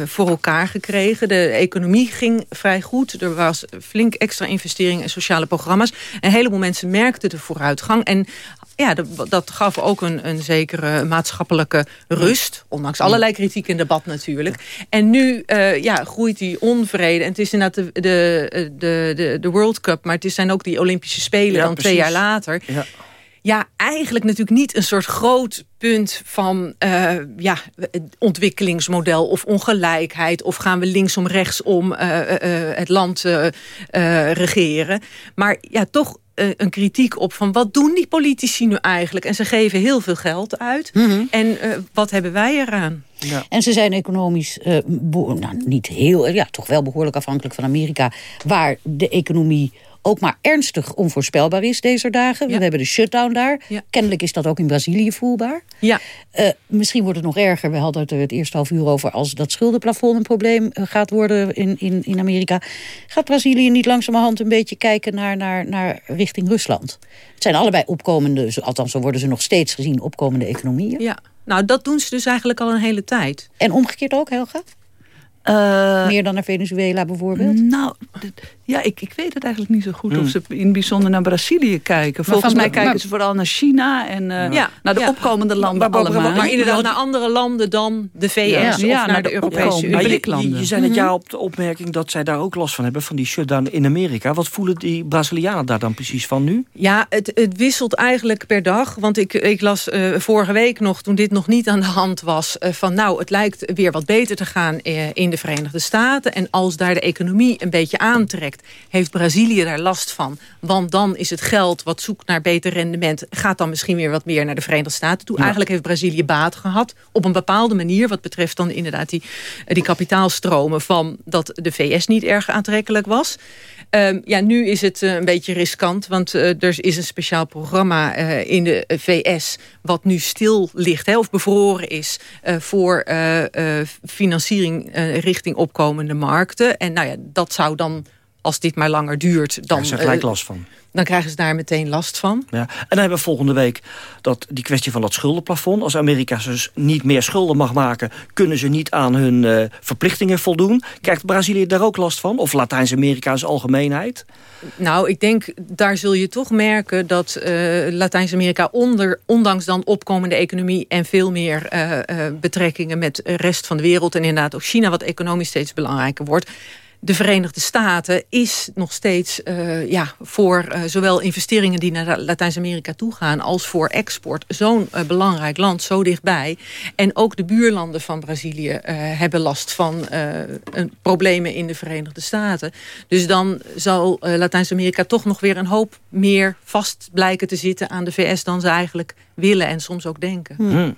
voor elkaar gekregen. De economie ging vrij goed. Er was flink extra investeringen in sociale programma's. Een heleboel mensen merkten de vooruitgang. En ja, dat, dat gaf ook een, een zekere maatschappelijke rust. Ondanks allerlei kritiek en debat natuurlijk. En nu uh, ja, groeit die onvrede. En het is inderdaad de, de, de, de, World Cup. Maar het zijn ook die Olympische Spelen Ja, dan twee jaar later. Ja. Ja, eigenlijk natuurlijk niet een soort groot punt van uh, ja, ontwikkelingsmodel of ongelijkheid. Of gaan we linksom, rechtsom uh, uh, het land regeren. Maar ja, toch een kritiek op van wat doen die politici nu eigenlijk? En ze geven heel veel geld uit. Mhm. Mm -hmm. En wat hebben wij eraan? Ja. En ze zijn economisch nou, niet heel, ja, toch wel behoorlijk afhankelijk van Amerika. Waar de economie ook maar ernstig onvoorspelbaar is deze dagen. Ja. We hebben de shutdown daar. Ja. Kennelijk is dat ook in Brazilië voelbaar. Ja. Uh, misschien wordt het nog erger. We hadden het er het eerste half uur over... als dat schuldenplafond een probleem gaat worden in, in, in Amerika. Gaat Brazilië niet langzamerhand een beetje kijken naar, naar, naar richting Rusland? Het zijn allebei opkomende, althans zo worden ze nog steeds gezien... opkomende economieën. Ja, nou dat doen ze dus eigenlijk al een hele tijd. En omgekeerd ook, Helga? Uh, Meer dan naar Venezuela bijvoorbeeld? Nou, ja, ik, ik weet het eigenlijk niet zo goed mm. of ze in het bijzonder naar Brazilië kijken. Volgens mij kijken maar, ze vooral naar China en uh, ja, naar de ja. opkomende landen maar, allemaal. Maar inderdaad naar andere landen dan de VS ja. of naar, naar de, de Europese Unie. Je, je zei net ja op de opmerking dat zij daar ook last van hebben, van die shutdown in Amerika. Wat voelen die Brazilianen daar dan precies van nu? Ja, het, het wisselt eigenlijk per dag. Want ik, ik las uh, vorige week nog, toen dit nog niet aan de hand was... Uh, van nou, het lijkt weer wat beter te gaan uh, in de Verenigde Staten. En als daar de economie een beetje aantrekt... heeft Brazilië daar last van. Want dan is het geld wat zoekt naar beter rendement... gaat dan misschien weer wat meer naar de Verenigde Staten toe. Ja. Eigenlijk heeft Brazilië baat gehad op een bepaalde manier... wat betreft dan inderdaad die, die kapitaalstromen... van dat de VS niet erg aantrekkelijk was... Um, ja, nu is het uh, een beetje riskant, want uh, er is een speciaal programma uh, in de VS... wat nu stil ligt, hè, of bevroren is... voor financiering richting opkomende markten. En nou ja, dat zou dan, als dit maar langer duurt... dan er gelijk last van. Dan krijgen ze daar meteen last van. Ja. En dan hebben we volgende week dat die kwestie van dat schuldenplafond. Als Amerika dus niet meer schulden mag maken... kunnen ze niet aan hun uh, verplichtingen voldoen. Krijgt Brazilië daar ook last van? Of Latijns-Amerika als algemeenheid? Nou, ik denk, daar zul je toch merken dat uh, Latijns-Amerika... onder, ondanks dan opkomende economie... en veel meer uh, betrekkingen met de rest van de wereld... en inderdaad ook China, wat economisch steeds belangrijker wordt de Verenigde Staten is nog steeds uh, ja, voor uh, zowel investeringen die naar Latijns-Amerika toe gaan... als voor export zo'n uh, belangrijk land, zo dichtbij. En ook de buurlanden van Brazilië hebben last van problemen in de Verenigde Staten. Dus dan zal Latijns-Amerika toch nog weer een hoop meer vast blijken te zitten aan de VS... dan ze eigenlijk willen en soms ook denken. Hmm.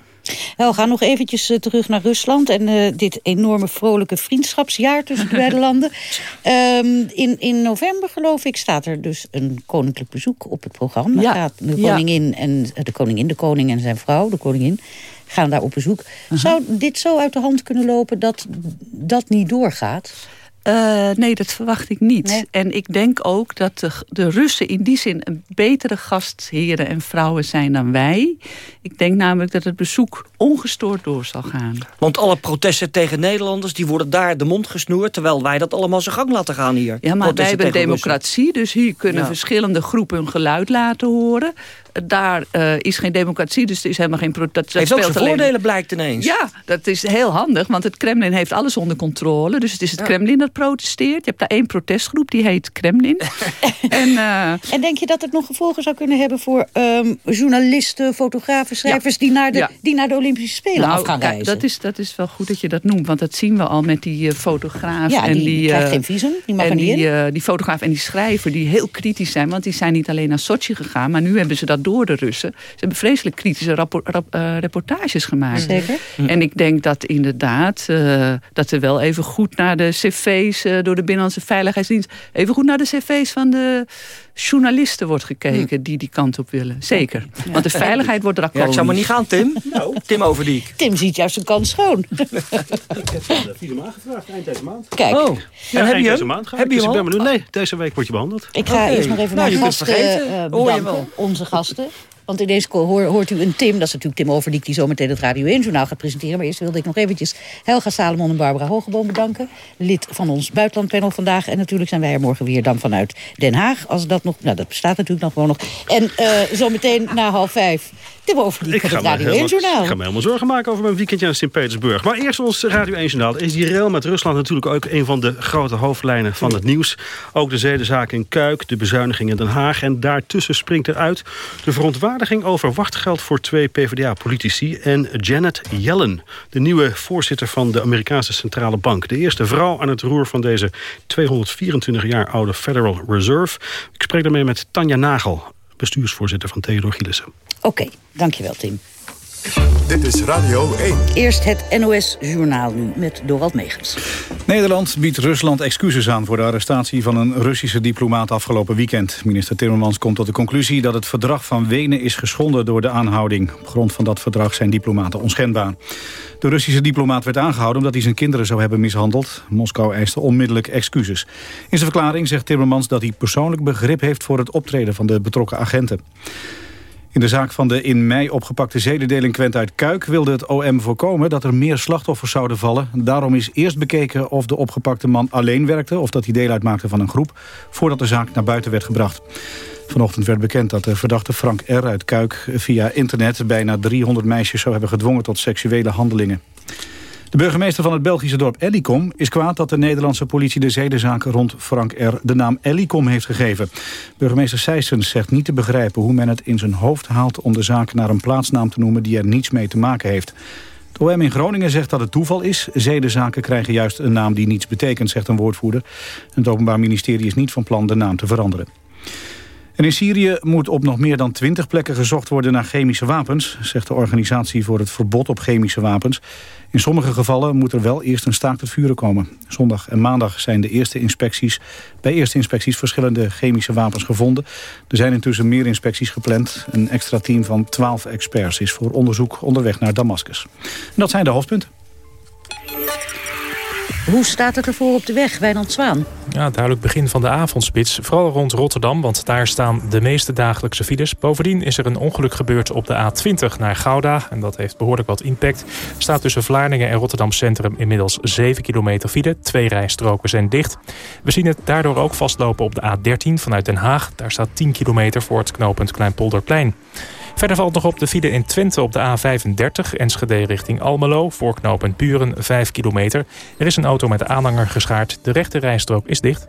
Nou, we gaan nog eventjes uh, terug naar Rusland... en uh, dit enorme vrolijke vriendschapsjaar tussen de beide landen. Um, in, in november, geloof ik, staat er dus een koninklijk bezoek op het programma. Ja. Gaat de koningin, ja. en, de koningin, de koning en zijn vrouw, de koningin... gaan daar op bezoek. Uh -huh. Zou dit zo uit de hand kunnen lopen dat dat niet doorgaat? Uh, nee, dat verwacht ik niet. Nee. En ik denk ook dat de, de, Russen in die zin een betere gastheren en vrouwen zijn dan wij. Ik denk namelijk dat het bezoek ongestoord door zal gaan. Want alle protesten tegen Nederlanders die worden daar de mond gesnoerd... terwijl wij dat allemaal zijn gang laten gaan hier. Ja, maar protesten wij hebben democratie, Russen. dus hier kunnen ja. verschillende groepen hun geluid laten horen. Daar uh, is geen democratie, dus er is helemaal geen protest. Heeft ook zijn voordelen, blijkt ineens. Ja, dat is heel handig, want het Kremlin heeft alles onder controle. Dus het is het ja. Kremlin dat protesteert. Je hebt daar één protestgroep, die heet Kremlin. en, uh, en denk je dat het nog gevolgen zou kunnen hebben voor um, journalisten, fotografen, schrijvers... Ja. Die, naar de, ja. die naar de Olympische Spelen nou, af gaan reizen? Dat is, dat is wel goed dat je dat noemt, want dat zien we al met die uh, fotograaf. Ja, en die, die krijgt geen visum, die mag en die, in. die fotograaf en die schrijver die heel kritisch zijn... want die zijn niet alleen naar Sochi gegaan, maar nu hebben ze dat door de Russen. Ze hebben vreselijk kritische rapport, rap, uh, reportages gemaakt. Zeker. En ik denk dat inderdaad, uh, dat er wel even goed naar de cv's... Uh, door de Binnenlandse Veiligheidsdienst... even goed naar de cv's van de journalisten wordt gekeken... die die kant op willen. Zeker. Ja. Want de veiligheid wordt draconisch. Ja, ik zou maar niet gaan, Tim. nou, Tim Overdiek? Tim ziet juist een kans schoon. Ik heb visum aangevraagd eind deze maand. Kijk. Oh, Ja, en heb je deze hem? maand ga Heb ik. je Dus hem ik al? ben benieuwd. Nee, deze week word je behandeld. Ik ga eerst nog even Nou, kunt gasten vergeten. Hoor je bedanken. wel. Onze gasten. Want in deze hoor- hoort u een Tim, dat is natuurlijk Tim Overdiek... die zometeen het Radio 1-journaal gaat presenteren. Maar eerst wilde ik nog eventjes Helga Salomon en Barbara Hogeboom bedanken. Lid van ons buitenlandpanel vandaag. En natuurlijk zijn wij er morgen weer dan vanuit Den Haag. Als dat nog, nou dat bestaat natuurlijk nog gewoon nog. En eh, zometeen na half vijf Overdiek Ik het me Radio helemaal, 1-journaal. ik ga me helemaal zorgen maken over mijn weekendje in Sint-Petersburg. Maar eerst ons Radio 1-journaal. Is die rel met Rusland natuurlijk ook een van de grote hoofdlijnen van het nieuws. Ook de zedenzaak in Kuik, de bezuiniging in Den Haag. En daartussen springt eruit de verontwaardiging over wachtgeld voor twee PvdA-politici. En Janet Yellen, de nieuwe voorzitter van de Amerikaanse Centrale Bank. De eerste vrouw aan het roer van deze 224 jaar oude Federal Reserve. Ik spreek daarmee met Tanja Nagel, bestuursvoorzitter van Theodor Gielissen. Oké, dankjewel Tim. Dit is Radio 1. Eerst het NOS-journaal nu met Dorald Megens. Nederland biedt Rusland excuses aan voor de arrestatie van een Russische diplomaat afgelopen weekend. Minister Timmermans komt tot de conclusie dat het verdrag van Wenen is geschonden door de aanhouding. Op grond van dat verdrag zijn diplomaten onschendbaar. De Russische diplomaat werd aangehouden omdat hij zijn kinderen zou hebben mishandeld. Moskou eiste onmiddellijk excuses. In zijn verklaring zegt Timmermans dat hij persoonlijk begrip heeft voor het optreden van de betrokken agenten. In de zaak van de in mei opgepakte zedendelinquent uit Kuik... wilde het OM voorkomen dat er meer slachtoffers zouden vallen. Daarom is eerst bekeken of de opgepakte man alleen werkte... of dat hij deel uitmaakte van een groep... voordat de zaak naar buiten werd gebracht. Vanochtend werd bekend dat de verdachte Frank R. uit Kuik... via internet bijna 300 meisjes zou hebben gedwongen tot seksuele handelingen. De burgemeester van het Belgische dorp Ellicom is kwaad dat de Nederlandse politie de zedenzaak rond Frank R. de naam Ellicom heeft gegeven. Burgemeester Sijsens zegt niet te begrijpen hoe men het in zijn hoofd haalt om de zaak naar een plaatsnaam te noemen die er niets mee te maken heeft. Het OM in Groningen zegt dat het toeval is. Zedenzaken krijgen juist een naam die niets betekent, zegt een woordvoerder. Het Openbaar Ministerie is niet van plan de naam te veranderen. In Syrië moet op nog meer dan twintig plekken gezocht worden naar chemische wapens, zegt de organisatie voor het verbod op chemische wapens. In sommige gevallen moet er wel eerst een staakt het vuren komen. Zondag en maandag zijn de eerste inspecties, bij eerste inspecties verschillende chemische wapens gevonden. Er zijn intussen meer inspecties gepland. Een extra team van 12 experts is voor onderzoek onderweg naar Damascus. En dat zijn de hoofdpunten. Hoe staat het ervoor op de weg, Wijnand Zwaan? Ja, duidelijk begin van de avondspits. Vooral rond Rotterdam, want daar staan de meeste dagelijkse files. Bovendien is er een ongeluk gebeurd op de A20 naar Gouda. En dat heeft behoorlijk wat impact. Staat tussen Vlaardingen en Rotterdam Centrum inmiddels 7 kilometer file. Twee rijstroken zijn dicht. We zien het daardoor ook vastlopen op de A13 vanuit Den Haag. Daar staat 10 kilometer voor het knooppunt Kleinpolderplein. Verder valt nog op de file in Twente op de A35... Enschede richting Almelo, voor knooppunt Buren 5 kilometer. Er is een auto met de aanhanger geschaard. De rechte rijstrook is dicht.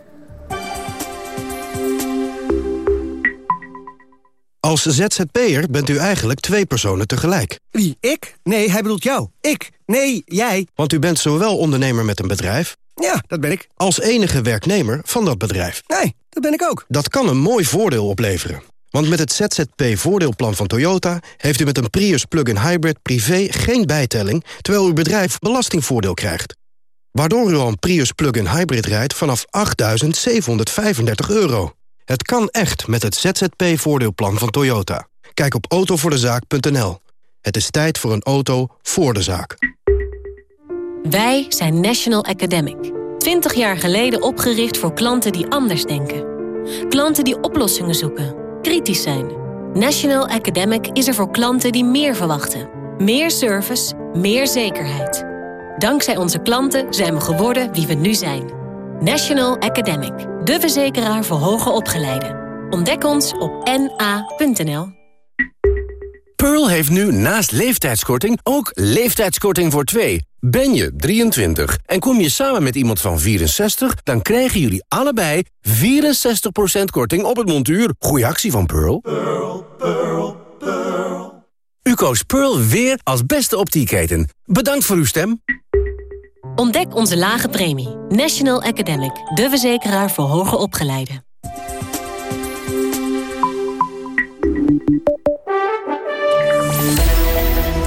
Als ZZP'er bent u eigenlijk twee personen tegelijk. Wie, ik? Nee, hij bedoelt jou. Ik? Nee, jij. Want u bent zowel ondernemer met een bedrijf... Ja, dat ben ik. ...als enige werknemer van dat bedrijf. Nee, dat ben ik ook. Dat kan een mooi voordeel opleveren. Want met het ZZP-voordeelplan van Toyota... heeft u met een Prius plug-in hybrid privé geen bijtelling... terwijl uw bedrijf belastingvoordeel krijgt. Waardoor u al een Prius plug-in hybrid rijdt vanaf 8.735 euro. Het kan echt met het ZZP-voordeelplan van Toyota. Kijk op autovoordezaak.nl. Het is tijd voor een auto voor de zaak. Wij zijn National Academic. 20 jaar geleden opgericht voor klanten die anders denken. Klanten die oplossingen zoeken, kritisch zijn. National Academic is er voor klanten die meer verwachten. Meer service, meer zekerheid. Dankzij onze klanten zijn we geworden wie we nu zijn. National Academic, de verzekeraar voor hoger opgeleiden. Ontdek ons op na.nl. Pearl heeft nu naast leeftijdskorting ook leeftijdskorting voor twee. Ben je 23 en kom je samen met iemand van 64... dan krijgen jullie allebei 64% korting op het montuur. Goeie actie van Pearl. Pearl, Pearl, Pearl. U koos Pearl weer als beste optieketen. Bedankt voor uw stem. Ontdek onze lage premie. National Academic, de verzekeraar voor hoger opgeleiden.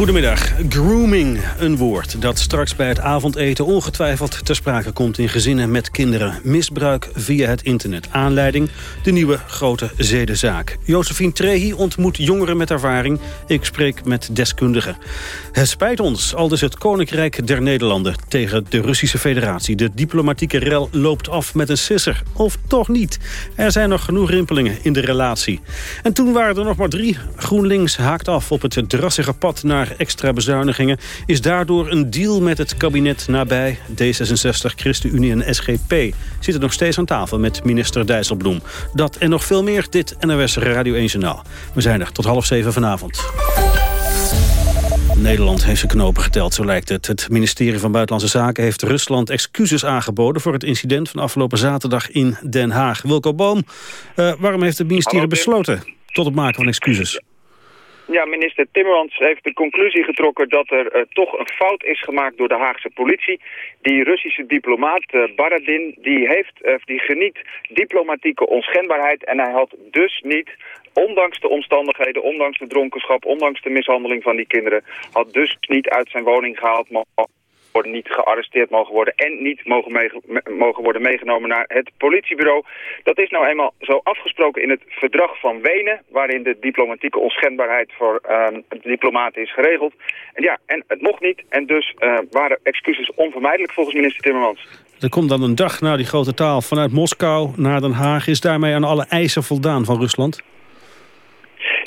Goedemiddag. Grooming, een woord dat straks bij het avondeten ongetwijfeld ter sprake komt in gezinnen met kinderen. Misbruik via het internet. Aanleiding, de nieuwe grote zedenzaak. Josephine Trehi ontmoet jongeren met ervaring. Ik spreek met deskundigen. Het spijt ons, al dus het Koninkrijk der Nederlanden tegen de Russische Federatie. De diplomatieke rel loopt af met een sisser. Of toch niet. Er zijn nog genoeg rimpelingen in de relatie. En toen waren er nog maar drie. GroenLinks haakt af op het drassige pad naar extra bezuinigingen... is daardoor een deal met het kabinet nabij. D66, ChristenUnie en SGP zitten nog steeds aan tafel met minister Dijsselbloem. Dat en nog veel meer, dit NOS Radio 1 Journaal. We zijn er tot half zeven vanavond. Nederland heeft zijn knopen geteld, zo lijkt het. Het ministerie van Buitenlandse Zaken heeft Rusland excuses aangeboden... voor het incident van afgelopen zaterdag in Den Haag. Wilco Boom, uh, waarom heeft het ministerie besloten tot het maken van excuses? Ja, minister Timmermans heeft de conclusie getrokken dat er uh, toch een fout is gemaakt door de Haagse politie. Die Russische diplomaat uh, Baradin, die, heeft, uh, die geniet diplomatieke onschendbaarheid en hij had dus niet ondanks de omstandigheden, ondanks de dronkenschap, ondanks de mishandeling van die kinderen, had dus niet uit zijn woning gehaald, worden niet gearresteerd mogen worden en niet mogen, mogen worden meegenomen naar het politiebureau. Dat is nou eenmaal zo afgesproken in het verdrag van Wenen, waarin de diplomatieke onschendbaarheid voor uh, diplomaten is geregeld. En ja, en het mocht niet en dus uh, waren excuses onvermijdelijk volgens minister Timmermans. Er komt dan een dag na die grote taal vanuit Moskou naar Den Haag. Is daarmee aan alle eisen voldaan van Rusland?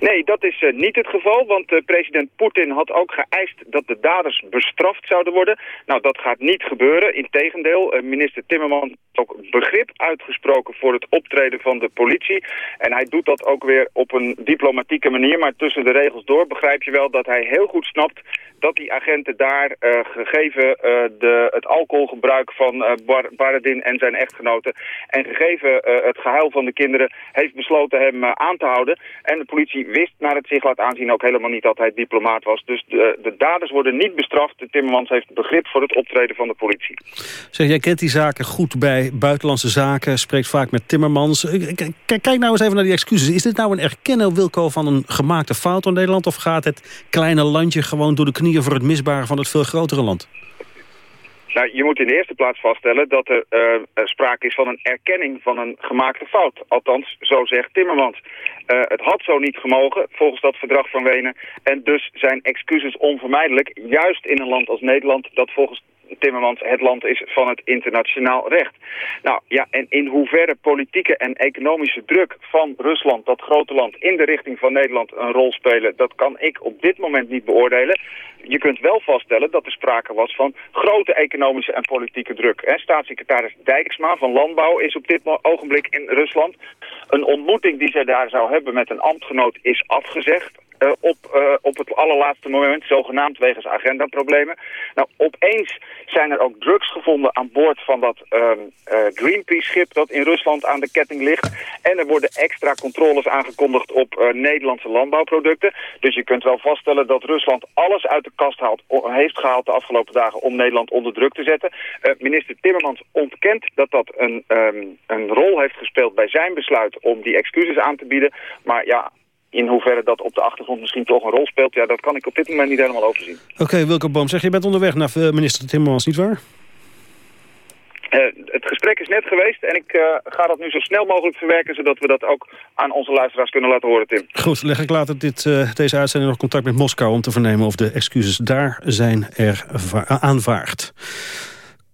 Nee, dat is uh, niet het geval, want uh, president Poetin had ook geëist dat de daders bestraft zouden worden. Nou, dat gaat niet gebeuren. Integendeel, uh, minister Timmermans heeft ook begrip uitgesproken voor het optreden van de politie. En hij doet dat ook weer op een diplomatieke manier, maar tussen de regels door begrijp je wel dat hij heel goed snapt dat die agenten daar, gegeven de, het alcoholgebruik van Bar Baradin en zijn echtgenoten... en gegeven het gehuil van de kinderen, heeft besloten hem aan te houden. En de politie wist naar het zich laat aanzien ook helemaal niet dat hij diplomaat was. Dus de, de daders worden niet bestraft. De Timmermans heeft begrip voor het optreden van de politie. Zeg, jij kent die zaken goed bij buitenlandse zaken, spreekt vaak met Timmermans. Kijk nou eens even naar die excuses. Is dit nou een erkennen, Wilco, van een gemaakte fout in Nederland... of gaat het kleine landje gewoon door de knieën voor het misbaren van het veel grotere land? Nou, je moet in de eerste plaats vaststellen dat er uh, sprake is van een erkenning van een gemaakte fout. Althans, zo zegt Timmermans. Uh, het had zo niet gemogen, volgens dat verdrag van Wenen. En dus zijn excuses onvermijdelijk, juist in een land als Nederland... dat volgens Timmermans het land is van het internationaal recht. Nou ja, en in hoeverre politieke en economische druk van Rusland, dat grote land, in de richting van Nederland een rol spelen, dat kan ik op dit moment niet beoordelen. Je kunt wel vaststellen dat er sprake was van grote economische en politieke druk. Staatssecretaris Dijksma van Landbouw is op dit ogenblik in Rusland. Een ontmoeting die zij daar zou hebben met een ambtgenoot is afgezegd. Uh, op, uh, op het allerlaatste moment, zogenaamd wegens agendaproblemen. Nou, opeens zijn er ook drugs gevonden aan boord van dat uh, Greenpeace-schip dat in Rusland aan de ketting ligt. En er worden extra controles aangekondigd op Nederlandse landbouwproducten. Dus je kunt wel vaststellen dat Rusland alles uit de kast haalt, heeft gehaald de afgelopen dagen om Nederland onder druk te zetten. minister Timmermans ontkent dat dat een, um, een rol heeft gespeeld bij zijn besluit om die excuses aan te bieden. Maar ja, in hoeverre dat op de achtergrond misschien toch een rol speelt... ja, dat kan ik op dit moment niet helemaal overzien. Oké, okay, Wilco Boom, zeg je bent onderweg naar eh, minister Timmermans, niet waar? Uh, het gesprek is net geweest en ik uh, ga dat nu zo snel mogelijk verwerken... zodat we dat ook aan onze luisteraars kunnen laten horen, Tim. Goed, leg ik later dit, uh, deze uitzending nog contact met Moskou... om te vernemen of de excuses daar zijn er aanvaard.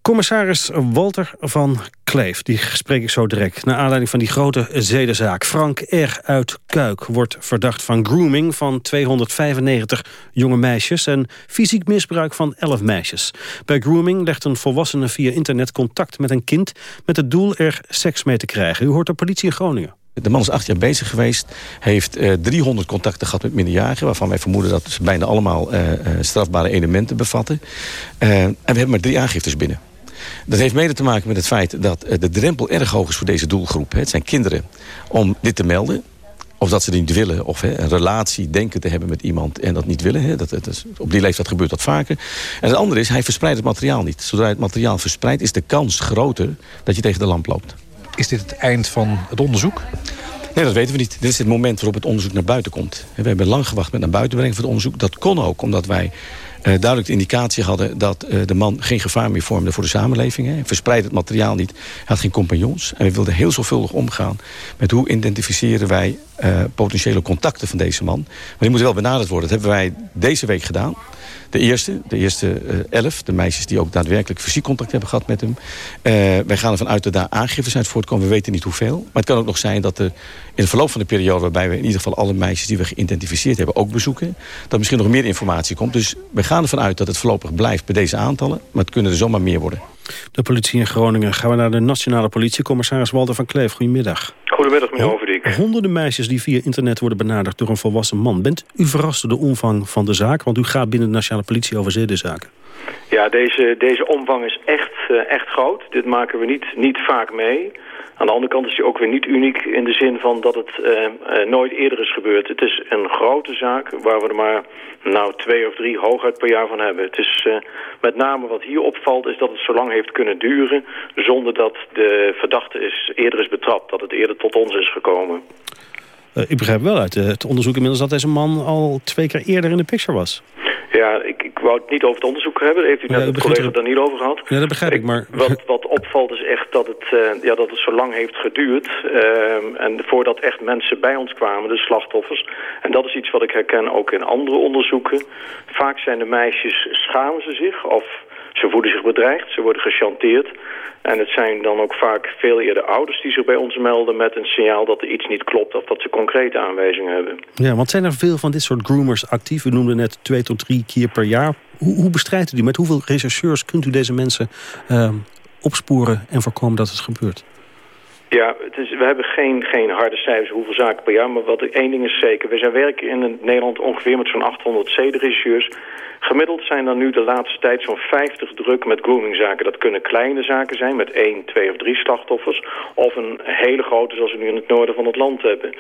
Commissaris Walter van Kleef, die spreek ik zo direct. Naar aanleiding van die grote zedenzaak. Frank R. uit Kuik wordt verdacht van grooming van 295 jonge meisjes... en fysiek misbruik van 11 meisjes. Bij grooming legt een volwassene via internet contact met een kind... met het doel er seks mee te krijgen. U hoort de politie in Groningen. De man is acht jaar bezig geweest, heeft uh, 300 contacten gehad met minderjarigen... waarvan wij vermoeden dat ze bijna allemaal uh, strafbare elementen bevatten. Uh, en we hebben maar drie aangiftes binnen. Dat heeft mede te maken met het feit dat de drempel erg hoog is voor deze doelgroep. Het zijn kinderen om dit te melden. Of dat ze het niet willen, of hè, een relatie denken te hebben met iemand en dat niet willen. Hè. Dat, dat is, op die leeftijd gebeurt dat vaker. En het andere is, hij verspreidt het materiaal niet. Zodra het materiaal verspreidt, is de kans groter dat je tegen de lamp loopt. Is dit het eind van het onderzoek? Nee, dat weten we niet. Dit is het moment waarop het onderzoek naar buiten komt. We hebben lang gewacht met naar buiten brengen van het onderzoek. Dat kon ook, omdat wij duidelijk de indicatie hadden... dat uh, de man geen gevaar meer vormde voor de samenleving. Hè. Verspreid het materiaal niet. Hij had geen compagnons. En we wilden heel zorgvuldig omgaan met hoe identificeren wij... Uh, potentiële contacten van deze man. Maar die moet wel benaderd worden. Dat hebben wij deze week gedaan. De eerste, de eerste uh, elf, de meisjes die ook daadwerkelijk fysiek contact hebben gehad met hem. Uh, wij gaan ervan uit dat daar aangiftes uit voortkomen. We weten niet hoeveel. Maar het kan ook nog zijn dat er in het verloop van de periode... waarbij we in ieder geval alle meisjes die we geïdentificeerd hebben ook bezoeken... dat misschien nog meer informatie komt. Dus we gaan ervan uit dat het voorlopig blijft bij deze aantallen. Maar het kunnen er zomaar meer worden. De politie in Groningen. Gaan we naar de nationale politie. Commissaris Walter van Kleef, goedemiddag. Goedemiddag, meneer Overdijk. Honderden meisjes die via internet worden benaderd door een volwassen man. Bent u verrast door de omvang van de zaak? Want u gaat binnen de nationale politie over zedenzaken. Ja, deze, deze omvang is echt, uh, echt groot. Dit maken we niet, niet vaak mee. Aan de andere kant is hij ook weer niet uniek in de zin van dat het uh, uh, nooit eerder is gebeurd. Het is een grote zaak waar we er maar nou, twee of drie hooguit per jaar van hebben. Het is uh, met name wat hier opvalt is dat het zo lang heeft kunnen duren zonder dat de verdachte is, eerder is betrapt. Dat het eerder tot ons is gekomen. Ik begrijp wel uit het onderzoek inmiddels dat deze man al twee keer eerder in de picture was. Ja, ik, ik wou het niet over het onderzoek hebben. Daar heeft u net ja, de collega het daar niet over gehad. Ja, dat begrijp ik, maar... Wat, wat opvalt is echt dat het, uh, ja, dat het zo lang heeft geduurd. Uh, en voordat echt mensen bij ons kwamen, de slachtoffers. En dat is iets wat ik herken ook in andere onderzoeken. Vaak zijn de meisjes, schamen ze zich of ze voelen zich bedreigd. Ze worden gechanteerd. En het zijn dan ook vaak veel eerder ouders die zich bij ons melden... met een signaal dat er iets niet klopt of dat ze concrete aanwijzingen hebben. Ja, want zijn er veel van dit soort groomers actief? U noemde net twee tot drie keer per jaar. Hoe, hoe bestrijdt u die? Met hoeveel rechercheurs kunt u deze mensen uh, opsporen en voorkomen dat het gebeurt? Ja, het is, we hebben geen, geen harde cijfers hoeveel zaken per jaar. Maar wat één ding is zeker. We zijn werken in Nederland ongeveer met zo'n 800 zedenregisseurs. Gemiddeld zijn er nu de laatste tijd zo'n 50 druk met groomingzaken. Dat kunnen kleine zaken zijn met één, twee of drie slachtoffers. Of een hele grote zoals we nu in het noorden van het land hebben.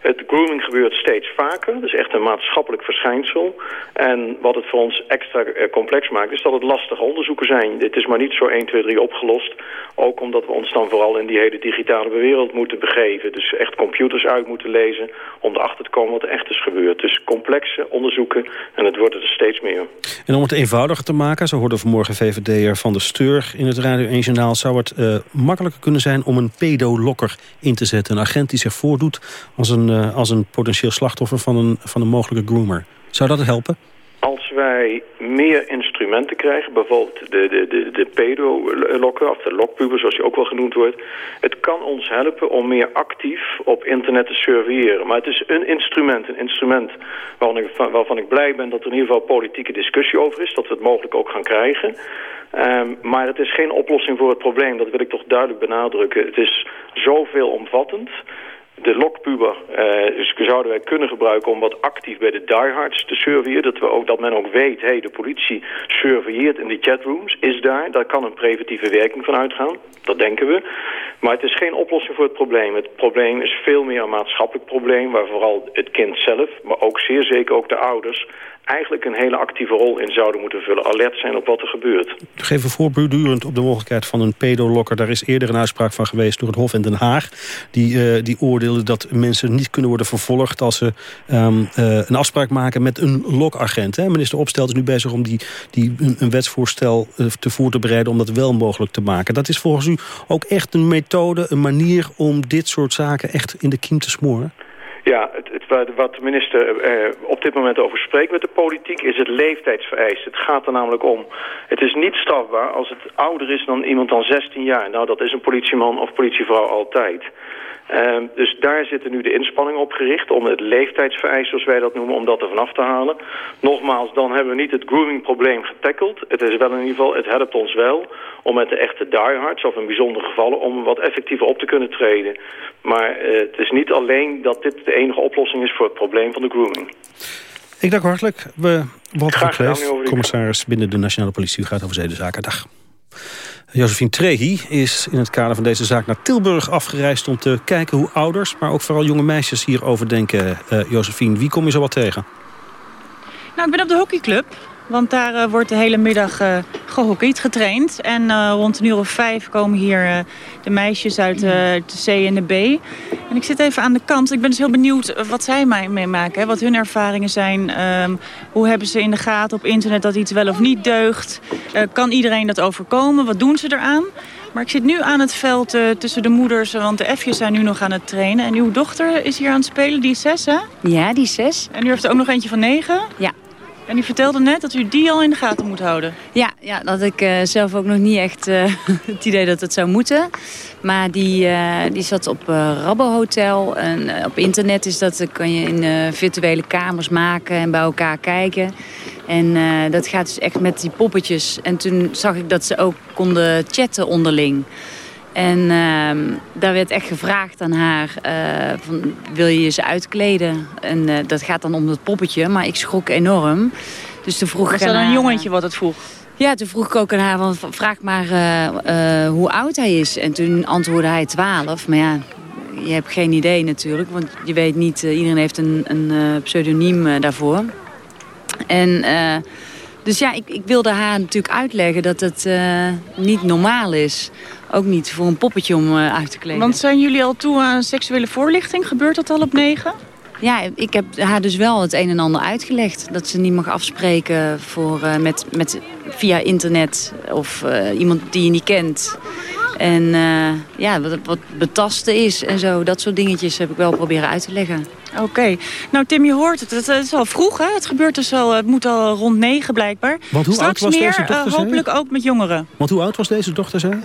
Het grooming gebeurt steeds vaker. Dat is echt een maatschappelijk verschijnsel. En wat het voor ons extra complex maakt is dat het lastige onderzoeken zijn. Het is maar niet zo 1, 2, 3 opgelost. Ook omdat we ons dan vooral in die hele digitale wereld moeten begeven. Dus echt computers uit moeten lezen om erachter te komen wat er echt is gebeurd. Dus complexe onderzoeken en het wordt er steeds meer. En om het eenvoudiger te maken, zo hoorde vanmorgen VVD'er Van der Steur in het Radio 1 Journaal... zou het uh, makkelijker kunnen zijn om een pedolokker in te zetten. Een agent die zich voordoet als een, uh, als een potentieel slachtoffer van een, van een mogelijke groomer. Zou dat helpen? Wij meer instrumenten krijgen, bijvoorbeeld de, de, de, de pedolokken of de lokpuber zoals die ook wel genoemd wordt. Het kan ons helpen om meer actief op internet te surveilleren. Maar het is een instrument, een instrument waarvan ik, waarvan ik blij ben dat er in ieder geval politieke discussie over is. Dat we het mogelijk ook gaan krijgen. Um, maar het is geen oplossing voor het probleem, dat wil ik toch duidelijk benadrukken. Het is zoveel omvattend de lokpuber uh, dus zouden wij kunnen gebruiken om wat actief bij de diehards te surveilleren. Dat, we ook, dat men ook weet, hey, de politie surveilleert in de chatrooms, is daar. Daar kan een preventieve werking van uitgaan. Dat denken we. Maar het is geen oplossing voor het probleem. Het probleem is veel meer een maatschappelijk probleem... waar vooral het kind zelf, maar ook zeer zeker ook de ouders... eigenlijk een hele actieve rol in zouden moeten vullen. Alert zijn op wat er gebeurt. Geef een op de mogelijkheid van een pedolokker. Daar is eerder een uitspraak van geweest door het Hof in Den Haag. Die, uh, die oordeelde dat mensen niet kunnen worden vervolgd... als ze um, uh, een afspraak maken met een lokagent. Hè? Minister Opstelt is nu bezig om die, die, een, wetsvoorstel uh, te voor te bereiden... om dat wel mogelijk te maken. Dat is volgens u ook echt een methode, een manier... om dit soort zaken echt in de kiem te smoren? Ja, het, het, wat de minister eh, op dit moment over spreekt met de politiek is het leeftijdsvereist. Het gaat er namelijk om. Het is niet strafbaar als het ouder is dan iemand dan 16 jaar. Nou, dat is een politieman of politievrouw altijd. Uh, dus daar zitten nu de inspanningen op gericht om het leeftijdsvereis, zoals wij dat noemen, om dat er vanaf te halen. Nogmaals, dan hebben we niet het grooming-probleem getackeld. Het is wel in ieder geval, het helpt ons wel om met de echte diehards of in bijzondere gevallen om wat effectiever op te kunnen treden. Maar uh, het is niet alleen dat dit de enige oplossing is voor het probleem van de grooming. Ik dank u hartelijk. We wat Graag commissaris binnen de Nationale Politie. U gaat over zedenzaken. Dag. Josephine Trehi is in het kader van deze zaak naar Tilburg afgereisd... om te kijken hoe ouders, maar ook vooral jonge meisjes hierover denken. Uh, Josephine, wie kom je zo wat tegen? Nou, ik ben op de hockeyclub. Want daar uh, wordt de hele middag uh, gehockeyd, getraind. En uh, rond een uur of vijf komen hier de meisjes uit de C en de B. En ik zit even aan de kant. Ik ben dus heel benieuwd wat zij meemaken. Hè? Wat hun ervaringen zijn. Um, hoe hebben ze in de gaten op internet dat iets wel of niet deugt. kan iedereen dat overkomen? Wat doen ze eraan? Maar ik zit nu aan het veld tussen de moeders, want de F'jes zijn nu nog aan het trainen. En uw dochter is hier aan het spelen, die is zes, hè? Ja, die is zes. En u heeft er ook nog eentje van negen? Ja. En u vertelde net dat u die al in de gaten moet houden. Ja, ja dat ik uh, zelf ook nog niet echt uh, het idee dat het zou moeten. Maar die, uh, die zat op Rabbo Hotel. En op internet is dat, kan je in virtuele kamers maken en bij elkaar kijken. En dat gaat dus echt met die poppetjes. En toen zag ik dat ze ook konden chatten onderling. En uh, daar werd echt gevraagd aan haar, uh, van, wil je ze uitkleden? En uh, dat gaat dan om het poppetje, maar ik schrok enorm. Dus toen vroeg Was ik dat een jongetje wat het vroeg? Ja, toen vroeg ik ook aan haar, van, vraag maar hoe oud hij is. En toen antwoordde hij 12, maar ja, je hebt geen idee natuurlijk. Want je weet niet, iedereen heeft een, een pseudoniem daarvoor. En... Dus ja, ik, ik, wilde haar natuurlijk uitleggen dat het uh, niet normaal is. Ook niet voor een poppetje om uh, uit te kleden. Want zijn jullie al toe aan seksuele voorlichting? Gebeurt dat al op negen? Ja, ik heb haar dus wel het een en ander uitgelegd. Dat ze niet mag afspreken voor, uh, met, met, via internet of iemand die je niet kent. En ja, wat, wat, betasten is en zo. Dat soort dingetjes heb ik wel proberen uit te leggen. Oké. Okay. Nou, Tim, je hoort het. Het is al vroeg, hè? Het gebeurt dus al, het moet al rond negen blijkbaar. Want hoe Straks oud was meer, deze dochter, uh, hopelijk ook met jongeren. Want hoe oud was deze dochter, zei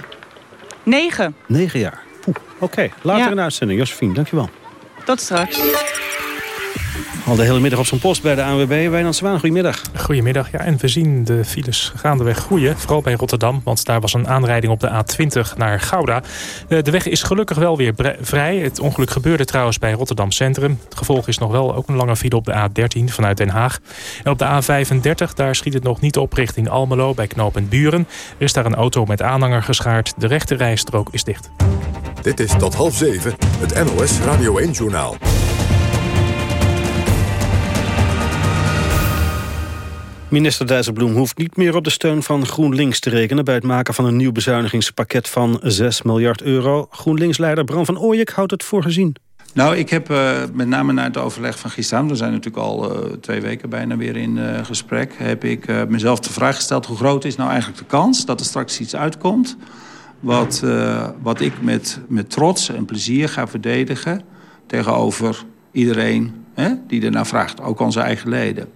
Negen. Negen jaar. Oké, okay. later ja. een uitzending. Josephine, dankjewel. Tot straks. Al de hele middag op zijn post bij de ANWB. Wijnand Zwaan, goedemiddag. Goedemiddag, ja. En we zien de files gaandeweg groeien. Vooral bij Rotterdam, want daar was een aanrijding op de A20 naar Gouda. De weg is gelukkig wel weer vrij. Het ongeluk gebeurde trouwens bij Rotterdam Centrum. Het gevolg is nog wel ook een lange file op de A13 vanuit Den Haag. En op de A35, daar schiet het nog niet op richting Almelo bij knooppunt Buren. Er is daar een auto met aanhanger geschaard. De rechte rijstrook is dicht. Dit is tot half zeven, het NOS Radio 1-journaal. Minister Dijsselbloem hoeft niet meer op de steun van GroenLinks te rekenen... bij het maken van een nieuw bezuinigingspakket van 6 miljard euro. GroenLinks-leider Bram van Ooyek houdt het voor gezien. Nou, ik heb uh, met name na het overleg van gisteravond... we zijn natuurlijk al uh, twee weken bijna weer in uh, gesprek... heb ik mezelf de vraag gesteld... hoe groot is nou eigenlijk de kans dat er straks iets uitkomt... wat, wat ik met, met trots en plezier ga verdedigen... tegenover iedereen hè, die ernaar vraagt, ook onze eigen leden.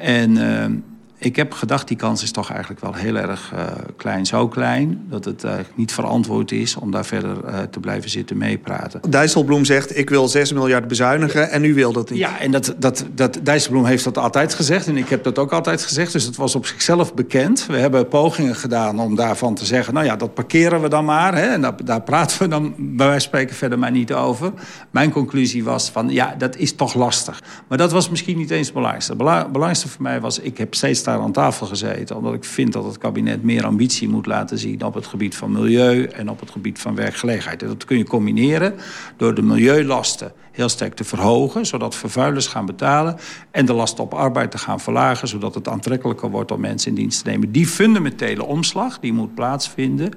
En uh, ik heb gedacht, die kans is toch eigenlijk wel heel erg uh, klein. Zo klein dat het eigenlijk niet verantwoord is om daar verder uh, te blijven zitten meepraten. Dijsselbloem zegt, ik wil 6 miljard bezuinigen en u wil dat niet. Ja, en dat, dat, dat, Dijsselbloem heeft dat altijd gezegd en ik heb dat ook altijd gezegd. Dus het was op zichzelf bekend. We hebben pogingen gedaan om daarvan te zeggen... nou ja, dat parkeren we dan maar. Hè, en dat, daar praten we dan bij wijze van spreken verder maar niet over. Mijn conclusie was van, ja, dat is toch lastig. Maar dat was misschien niet eens het belangrijkste. Het belangrijkste voor mij was, ik heb steeds aan tafel gezeten. Omdat ik vind dat het kabinet meer ambitie moet laten zien... op het gebied van milieu en op het gebied van werkgelegenheid. En dat kun je combineren door de milieulasten heel sterk te verhogen... zodat vervuilers gaan betalen... en de lasten op arbeid te gaan verlagen... zodat het aantrekkelijker wordt om mensen in dienst te nemen. Die fundamentele omslag, die moet plaatsvinden...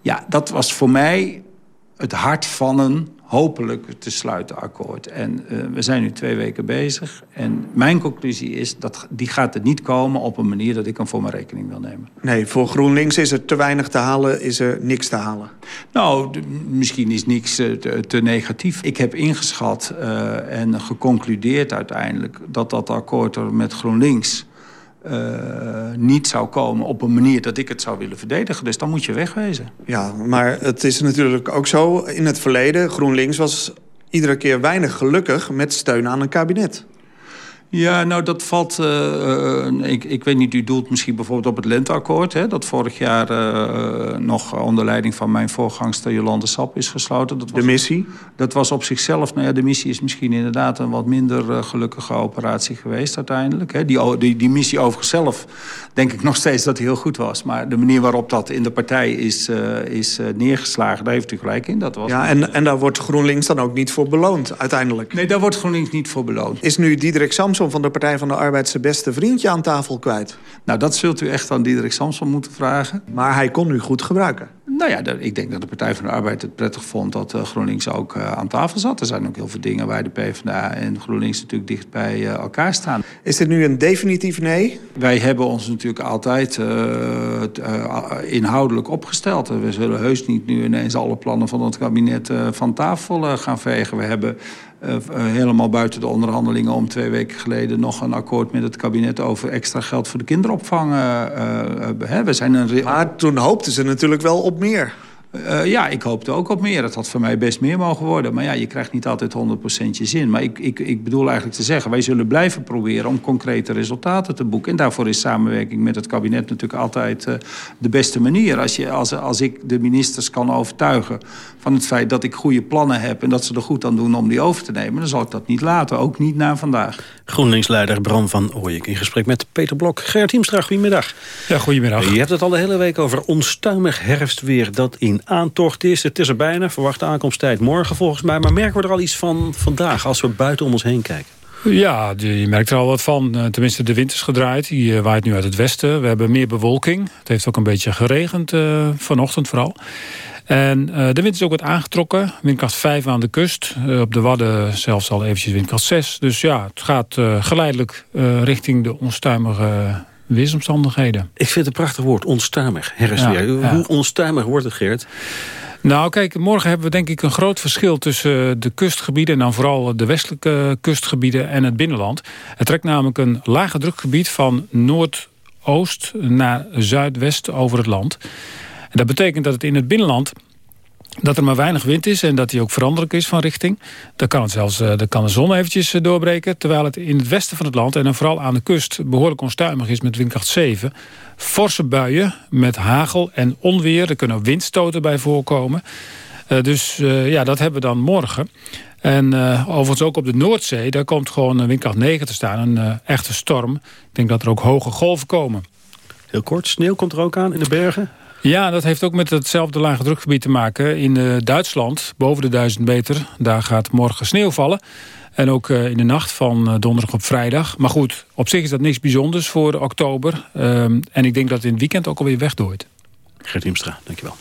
ja, dat was voor mij het hart van een hopelijk te sluiten akkoord. En uh, we zijn nu twee weken bezig. En mijn conclusie is dat die gaat er niet komen op een manier dat ik hem voor mijn rekening wil nemen. Nee, voor GroenLinks is er te weinig te halen, is er niks te halen. Nou, misschien is niks uh, te, te, negatief. Ik heb ingeschat uh, en geconcludeerd uiteindelijk dat dat akkoord er met GroenLinks uh, niet zou komen op een manier dat ik het zou willen verdedigen. Dus dan moet je wegwezen. Ja, maar het is natuurlijk ook zo in het verleden... GroenLinks was iedere keer weinig gelukkig met steun aan een kabinet. Ja, nou dat valt... Uh, ik, ik weet niet, u doelt misschien bijvoorbeeld op het lenteakkoord... Hè, dat vorig jaar uh, nog onder leiding van mijn voorgangster Jolande Sap is gesloten. Dat was, de missie? Dat was op zichzelf... Nou ja, de missie is misschien inderdaad een wat minder uh, gelukkige operatie geweest uiteindelijk. Hè. Die, die, die missie overigens zelf denk ik nog steeds dat die heel goed was. Maar de manier waarop dat in de partij is, is neergeslagen, daar heeft u gelijk in. Dat was ja, en, en daar wordt GroenLinks dan ook niet voor beloond uiteindelijk? Nee, daar wordt GroenLinks niet voor beloond. Is nu Diederik Sams Samson van de Partij van de Arbeid... zijn beste vriendje aan tafel kwijt? Nou, dat zult u echt aan Diederik Samson moeten vragen. Maar hij kon u goed gebruiken? Nou ja, ik denk dat de Partij van de Arbeid het prettig vond... dat uh, GroenLinks ook uh, aan tafel zat. Er zijn ook heel veel dingen waar de PvdA en GroenLinks natuurlijk dicht bij uh, elkaar staan. Is dit nu een definitief nee? Wij hebben ons natuurlijk altijd inhoudelijk opgesteld. We zullen heus niet nu ineens alle plannen van het kabinet van tafel gaan vegen. We hebben uh, helemaal buiten de onderhandelingen om twee weken geleden nog een akkoord met het kabinet over extra geld voor de kinderopvang. Uh, we zijn een... Maar toen hoopten ze natuurlijk wel op meer. Uh, ja, ik hoopte ook op meer. Het had voor mij best meer mogen worden. Maar ja, je krijgt niet altijd 100% je zin. Maar ik, ik, ik bedoel eigenlijk te zeggen... wij zullen blijven proberen om concrete resultaten te boeken. En daarvoor is samenwerking met het kabinet natuurlijk altijd uh, de beste manier. Als, je, als, als ik de ministers kan overtuigen van het feit dat ik goede plannen heb... en dat ze er goed aan doen om die over te nemen... dan zal ik dat niet laten, ook niet na vandaag. GroenLinks-leider Bram van Ooyek in gesprek met Peter Blok. Gerard Hiemstra, goedemiddag. Ja, goedemiddag. Je hebt het al de hele week over onstuimig herfstweer dat in aantocht is. Het is er bijna, verwachte aankomsttijd morgen volgens mij. Maar merken we er al iets van vandaag als we buiten om ons heen kijken? Ja, je merkt er al wat van. Eh, tenminste, de wind is gedraaid. Die eh, waait nu uit het westen. We hebben meer bewolking. Het heeft ook een beetje geregend uh, vanochtend vooral. En de wind is ook wat aangetrokken. Windkracht 5 aan de kust. Op de Wadden zelfs al eventjes windkracht 6. Dus ja, het gaat geleidelijk richting de onstuimige weersomstandigheden. Ik vind het een prachtig woord, onstuimig. Ja, ja. Hoe onstuimig wordt het, Geert? Nou, kijk, morgen hebben we denk ik een groot verschil tussen de kustgebieden... en dan vooral de westelijke kustgebieden en het binnenland. Het trekt namelijk een lage drukgebied van noordoost naar zuidwest over het land. En dat betekent dat het in het binnenland dat er maar weinig wind is en dat die ook veranderlijk is van richting. Dan kan, het zelfs, uh, dan kan de zon eventjes uh, doorbreken. Terwijl het in het westen van het land en dan vooral aan de kust behoorlijk onstuimig is met windkracht 7. Forse buien met hagel en onweer. Er kunnen windstoten bij voorkomen. Uh, dus ja, dat hebben we dan morgen. En overigens ook op de Noordzee, daar komt gewoon windkracht 9 te staan. Een echte storm. Ik denk dat er ook hoge golven komen. Heel kort, sneeuw komt er ook aan in de bergen? Ja, dat heeft ook met hetzelfde lage drukgebied te maken. In uh, Duitsland, boven de 1000 meter, daar gaat morgen sneeuw vallen. En ook uh, in de nacht van uh, donderdag op vrijdag. Maar goed, op zich is dat niks bijzonders voor oktober. Um, en ik denk dat het in het weekend ook alweer wegdooit. Gert Hiemstra, dankjewel.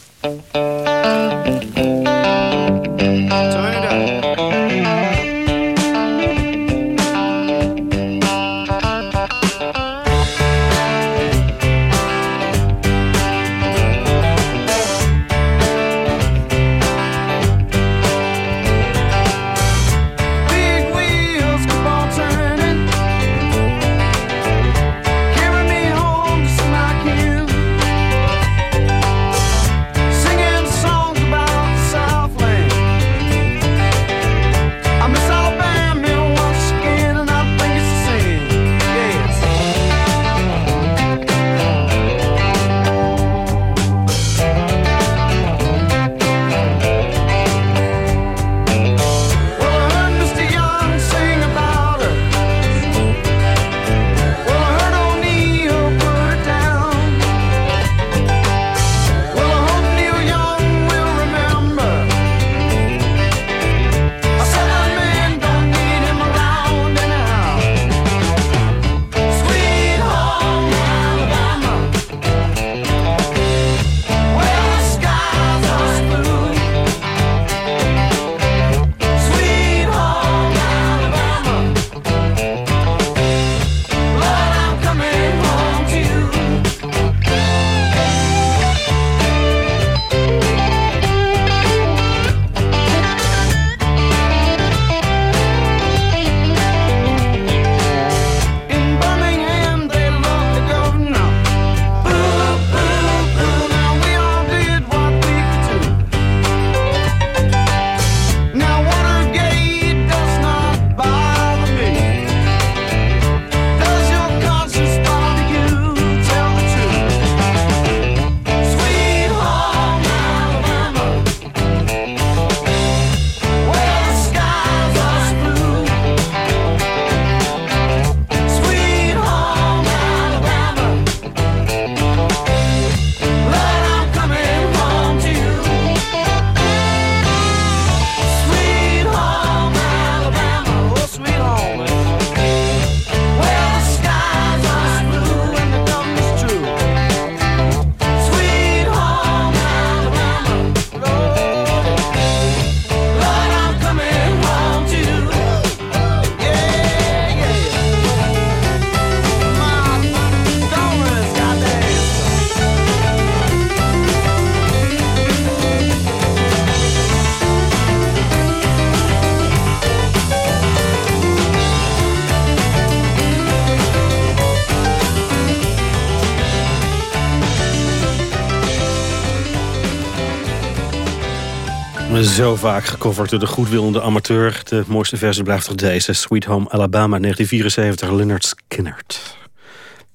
Zo vaak gecoverd door de goedwillende amateur. De mooiste versie blijft toch deze. Sweet Home Alabama 1974, Leonard Skinnert.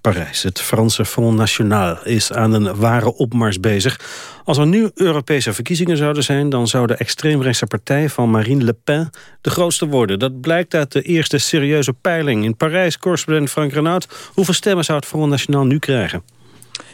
Parijs. Het Franse Front National is aan een ware opmars bezig. Als er nu Europese verkiezingen zouden zijn... dan zou de extreemrechtse partij van Marine Le Pen de grootste worden. Dat blijkt uit de eerste serieuze peiling. In Parijs, correspondent Frank Renaud. Hoeveel stemmen zou het Front National nu krijgen?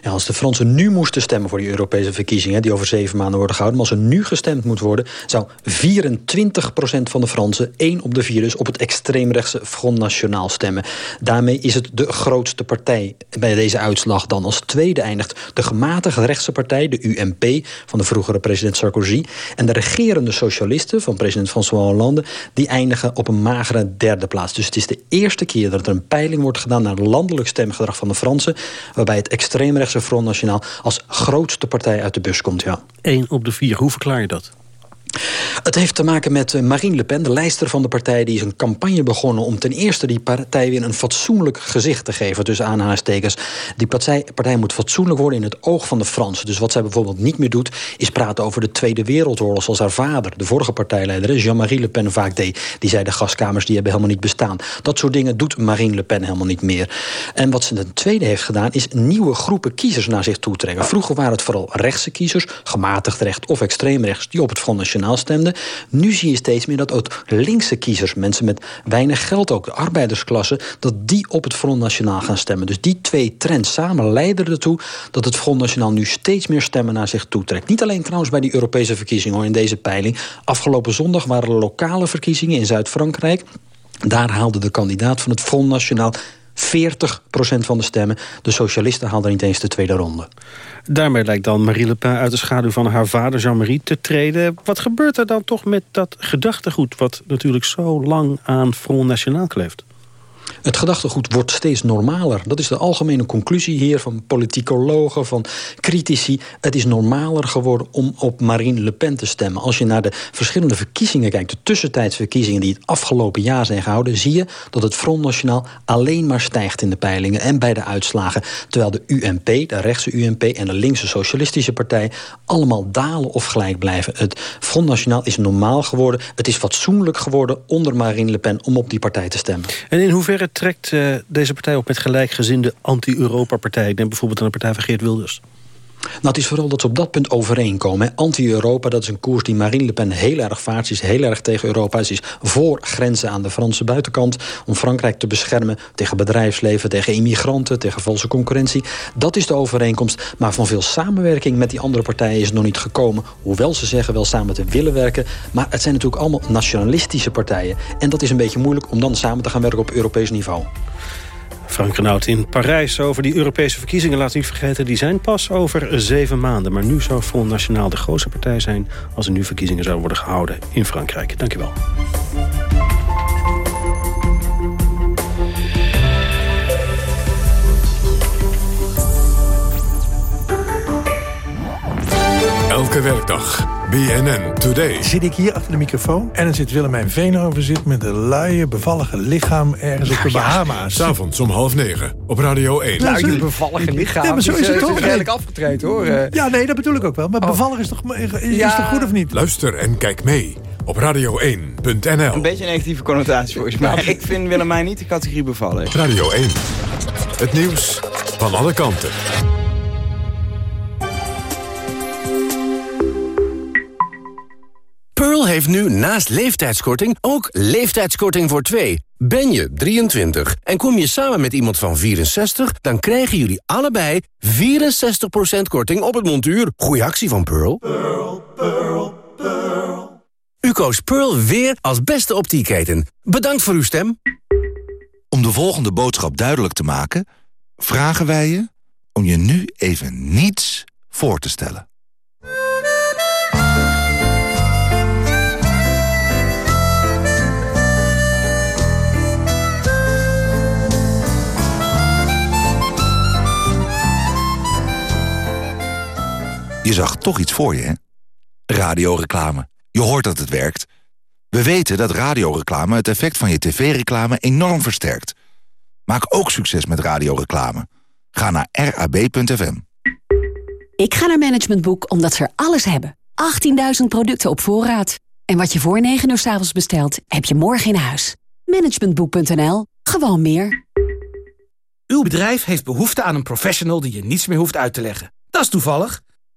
Als de Fransen nu moesten stemmen voor die Europese verkiezingen... die over zeven maanden worden gehouden... maar als er nu gestemd moet worden... zou 24% van de Fransen, één op de vier... dus op het extreemrechtse Front National stemmen. Daarmee is het de grootste partij bij deze uitslag dan. Als tweede eindigt de gematigde rechtse partij, de UMP... van de vroegere president Sarkozy. En de regerende socialisten van president François Hollande... die eindigen op een magere derde plaats. Dus het is de eerste keer dat er een peiling wordt gedaan... naar landelijk stemgedrag van de Fransen... waarbij het extreemrechtse Front National als grootste partij uit de bus komt. Ja. Eén op de vier, hoe verklaar je dat? Het heeft te maken met eh, Marine Le Pen, de lijster van de partij... die is een campagne begonnen om ten eerste die partij weer een fatsoenlijk gezicht te geven. Dus aanhalingstekens. Die partij, partij moet fatsoenlijk worden in het oog van de Fransen. Dus wat zij bijvoorbeeld niet meer doet, is praten over de Tweede Wereldoorlog... zoals haar vader, de vorige partijleider, Jean-Marie Le Pen, vaak deed. Die zei de gaskamers die hebben helemaal niet bestaan. Dat soort dingen doet Marine Le Pen helemaal niet meer. En wat ze ten tweede heeft gedaan, is nieuwe groepen kiezers naar zich toe trekken. Vroeger waren het vooral rechtse kiezers, gematigd recht of extreem rechts... die op het Front Stemden. Nu zie je steeds meer dat ook linkse kiezers, mensen met weinig geld ook, de arbeidersklasse, dat die op het Front National gaan stemmen. Dus die twee trends samen leiden ertoe dat het Front National nu steeds meer stemmen naar zich toe trekt. Niet alleen trouwens bij die Europese verkiezingen hoor, in deze peiling. Afgelopen zondag waren lokale verkiezingen in Zuid-Frankrijk. Daar haalde de kandidaat van het Front National 40% van de stemmen. De socialisten haalden niet eens de tweede ronde. Daarmee lijkt dan Marie Le Pen uit de schaduw van haar vader Jean-Marie te treden. Wat gebeurt er dan toch met dat gedachtegoed... wat natuurlijk zo lang aan Front National kleeft? Het gedachtegoed wordt steeds normaler. Dat is de algemene conclusie hier van politicologen, van critici. Het is normaler geworden om op Marine Le Pen te stemmen. Als je naar de verschillende verkiezingen kijkt, de tussentijdsverkiezingen die het afgelopen jaar zijn gehouden, zie je dat het Front National alleen maar stijgt in de peilingen en bij de uitslagen. Terwijl de UMP, de rechtse UMP en de linkse socialistische partij allemaal dalen of gelijk blijven. Het Front National is normaal geworden. Het is fatsoenlijk geworden onder Marine Le Pen om op die partij te stemmen. En in hoeverre trekt uh, deze partij op met gelijkgezinde anti-Europa-partijen? Denk bijvoorbeeld aan de partij van Geert Wilders. Nou, het is vooral dat ze op dat punt overeenkomen. Anti-Europa, dat is een koers die Marine Le Pen heel erg vaart. Ze is heel erg tegen Europa. Ze is voor grenzen aan de Franse buitenkant... om Frankrijk te beschermen tegen bedrijfsleven, tegen immigranten... tegen valse concurrentie. Dat is de overeenkomst. Maar van veel samenwerking met die andere partijen is het nog niet gekomen. Hoewel ze zeggen wel samen te willen werken. Maar het zijn natuurlijk allemaal nationalistische partijen. En dat is een beetje moeilijk om dan samen te gaan werken op Europees niveau. Frank in Parijs over die Europese verkiezingen. Laat niet vergeten, die zijn pas over zeven maanden. Maar nu zou Front National de grootste partij zijn... als er nu verkiezingen zouden worden gehouden in Frankrijk. Dankjewel. Elke werkdag. BNN Today. Zit ik hier achter de microfoon en dan zit Willemijn Veenhoven zit met een luie, bevallige lichaam ergens op de Bahama's. S'avonds om half negen op Radio 1. Luie, bevallige lichaam. Ja, maar zo is het toch? redelijk afgetreden hoor. Ja, nee, dat bedoel ik ook wel. Maar bevallig is toch, is toch goed of niet? Luister en kijk mee op radio1.nl. Een beetje een negatieve connotatie volgens mij. Ik vind Willemijn niet de categorie bevallen. Radio 1. Het nieuws van alle kanten. Pearl heeft nu naast leeftijdskorting ook leeftijdskorting voor twee. Ben je 23 en kom je samen met iemand van 64... dan krijgen jullie allebei 64% korting op het montuur. Goeie actie van Pearl. U koos Pearl weer als beste optieketen. Bedankt voor uw stem. Om de volgende boodschap duidelijk te maken... vragen wij je om je nu even niets voor te stellen. Je zag toch iets voor je, hè? Radioreclame. Je hoort dat het werkt. We weten dat radioreclame het effect van je tv-reclame enorm versterkt. Maak ook succes met radioreclame. Ga naar rab.fm. Ik ga naar Management Boek omdat ze er alles hebben. 18.000 producten op voorraad. En wat je voor 9 uur s avonds bestelt, heb je morgen in huis. Managementboek.nl. Gewoon meer. Uw bedrijf heeft behoefte aan een professional die je niets meer hoeft uit te leggen. Dat is toevallig.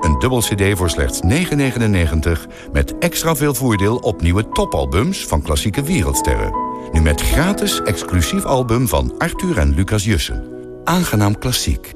Een dubbel cd voor slechts 9,99... met extra veel voordeel op nieuwe topalbums van klassieke wereldsterren. Nu met gratis exclusief album van Arthur en Lucas Jussen. Aangenaam Klassiek.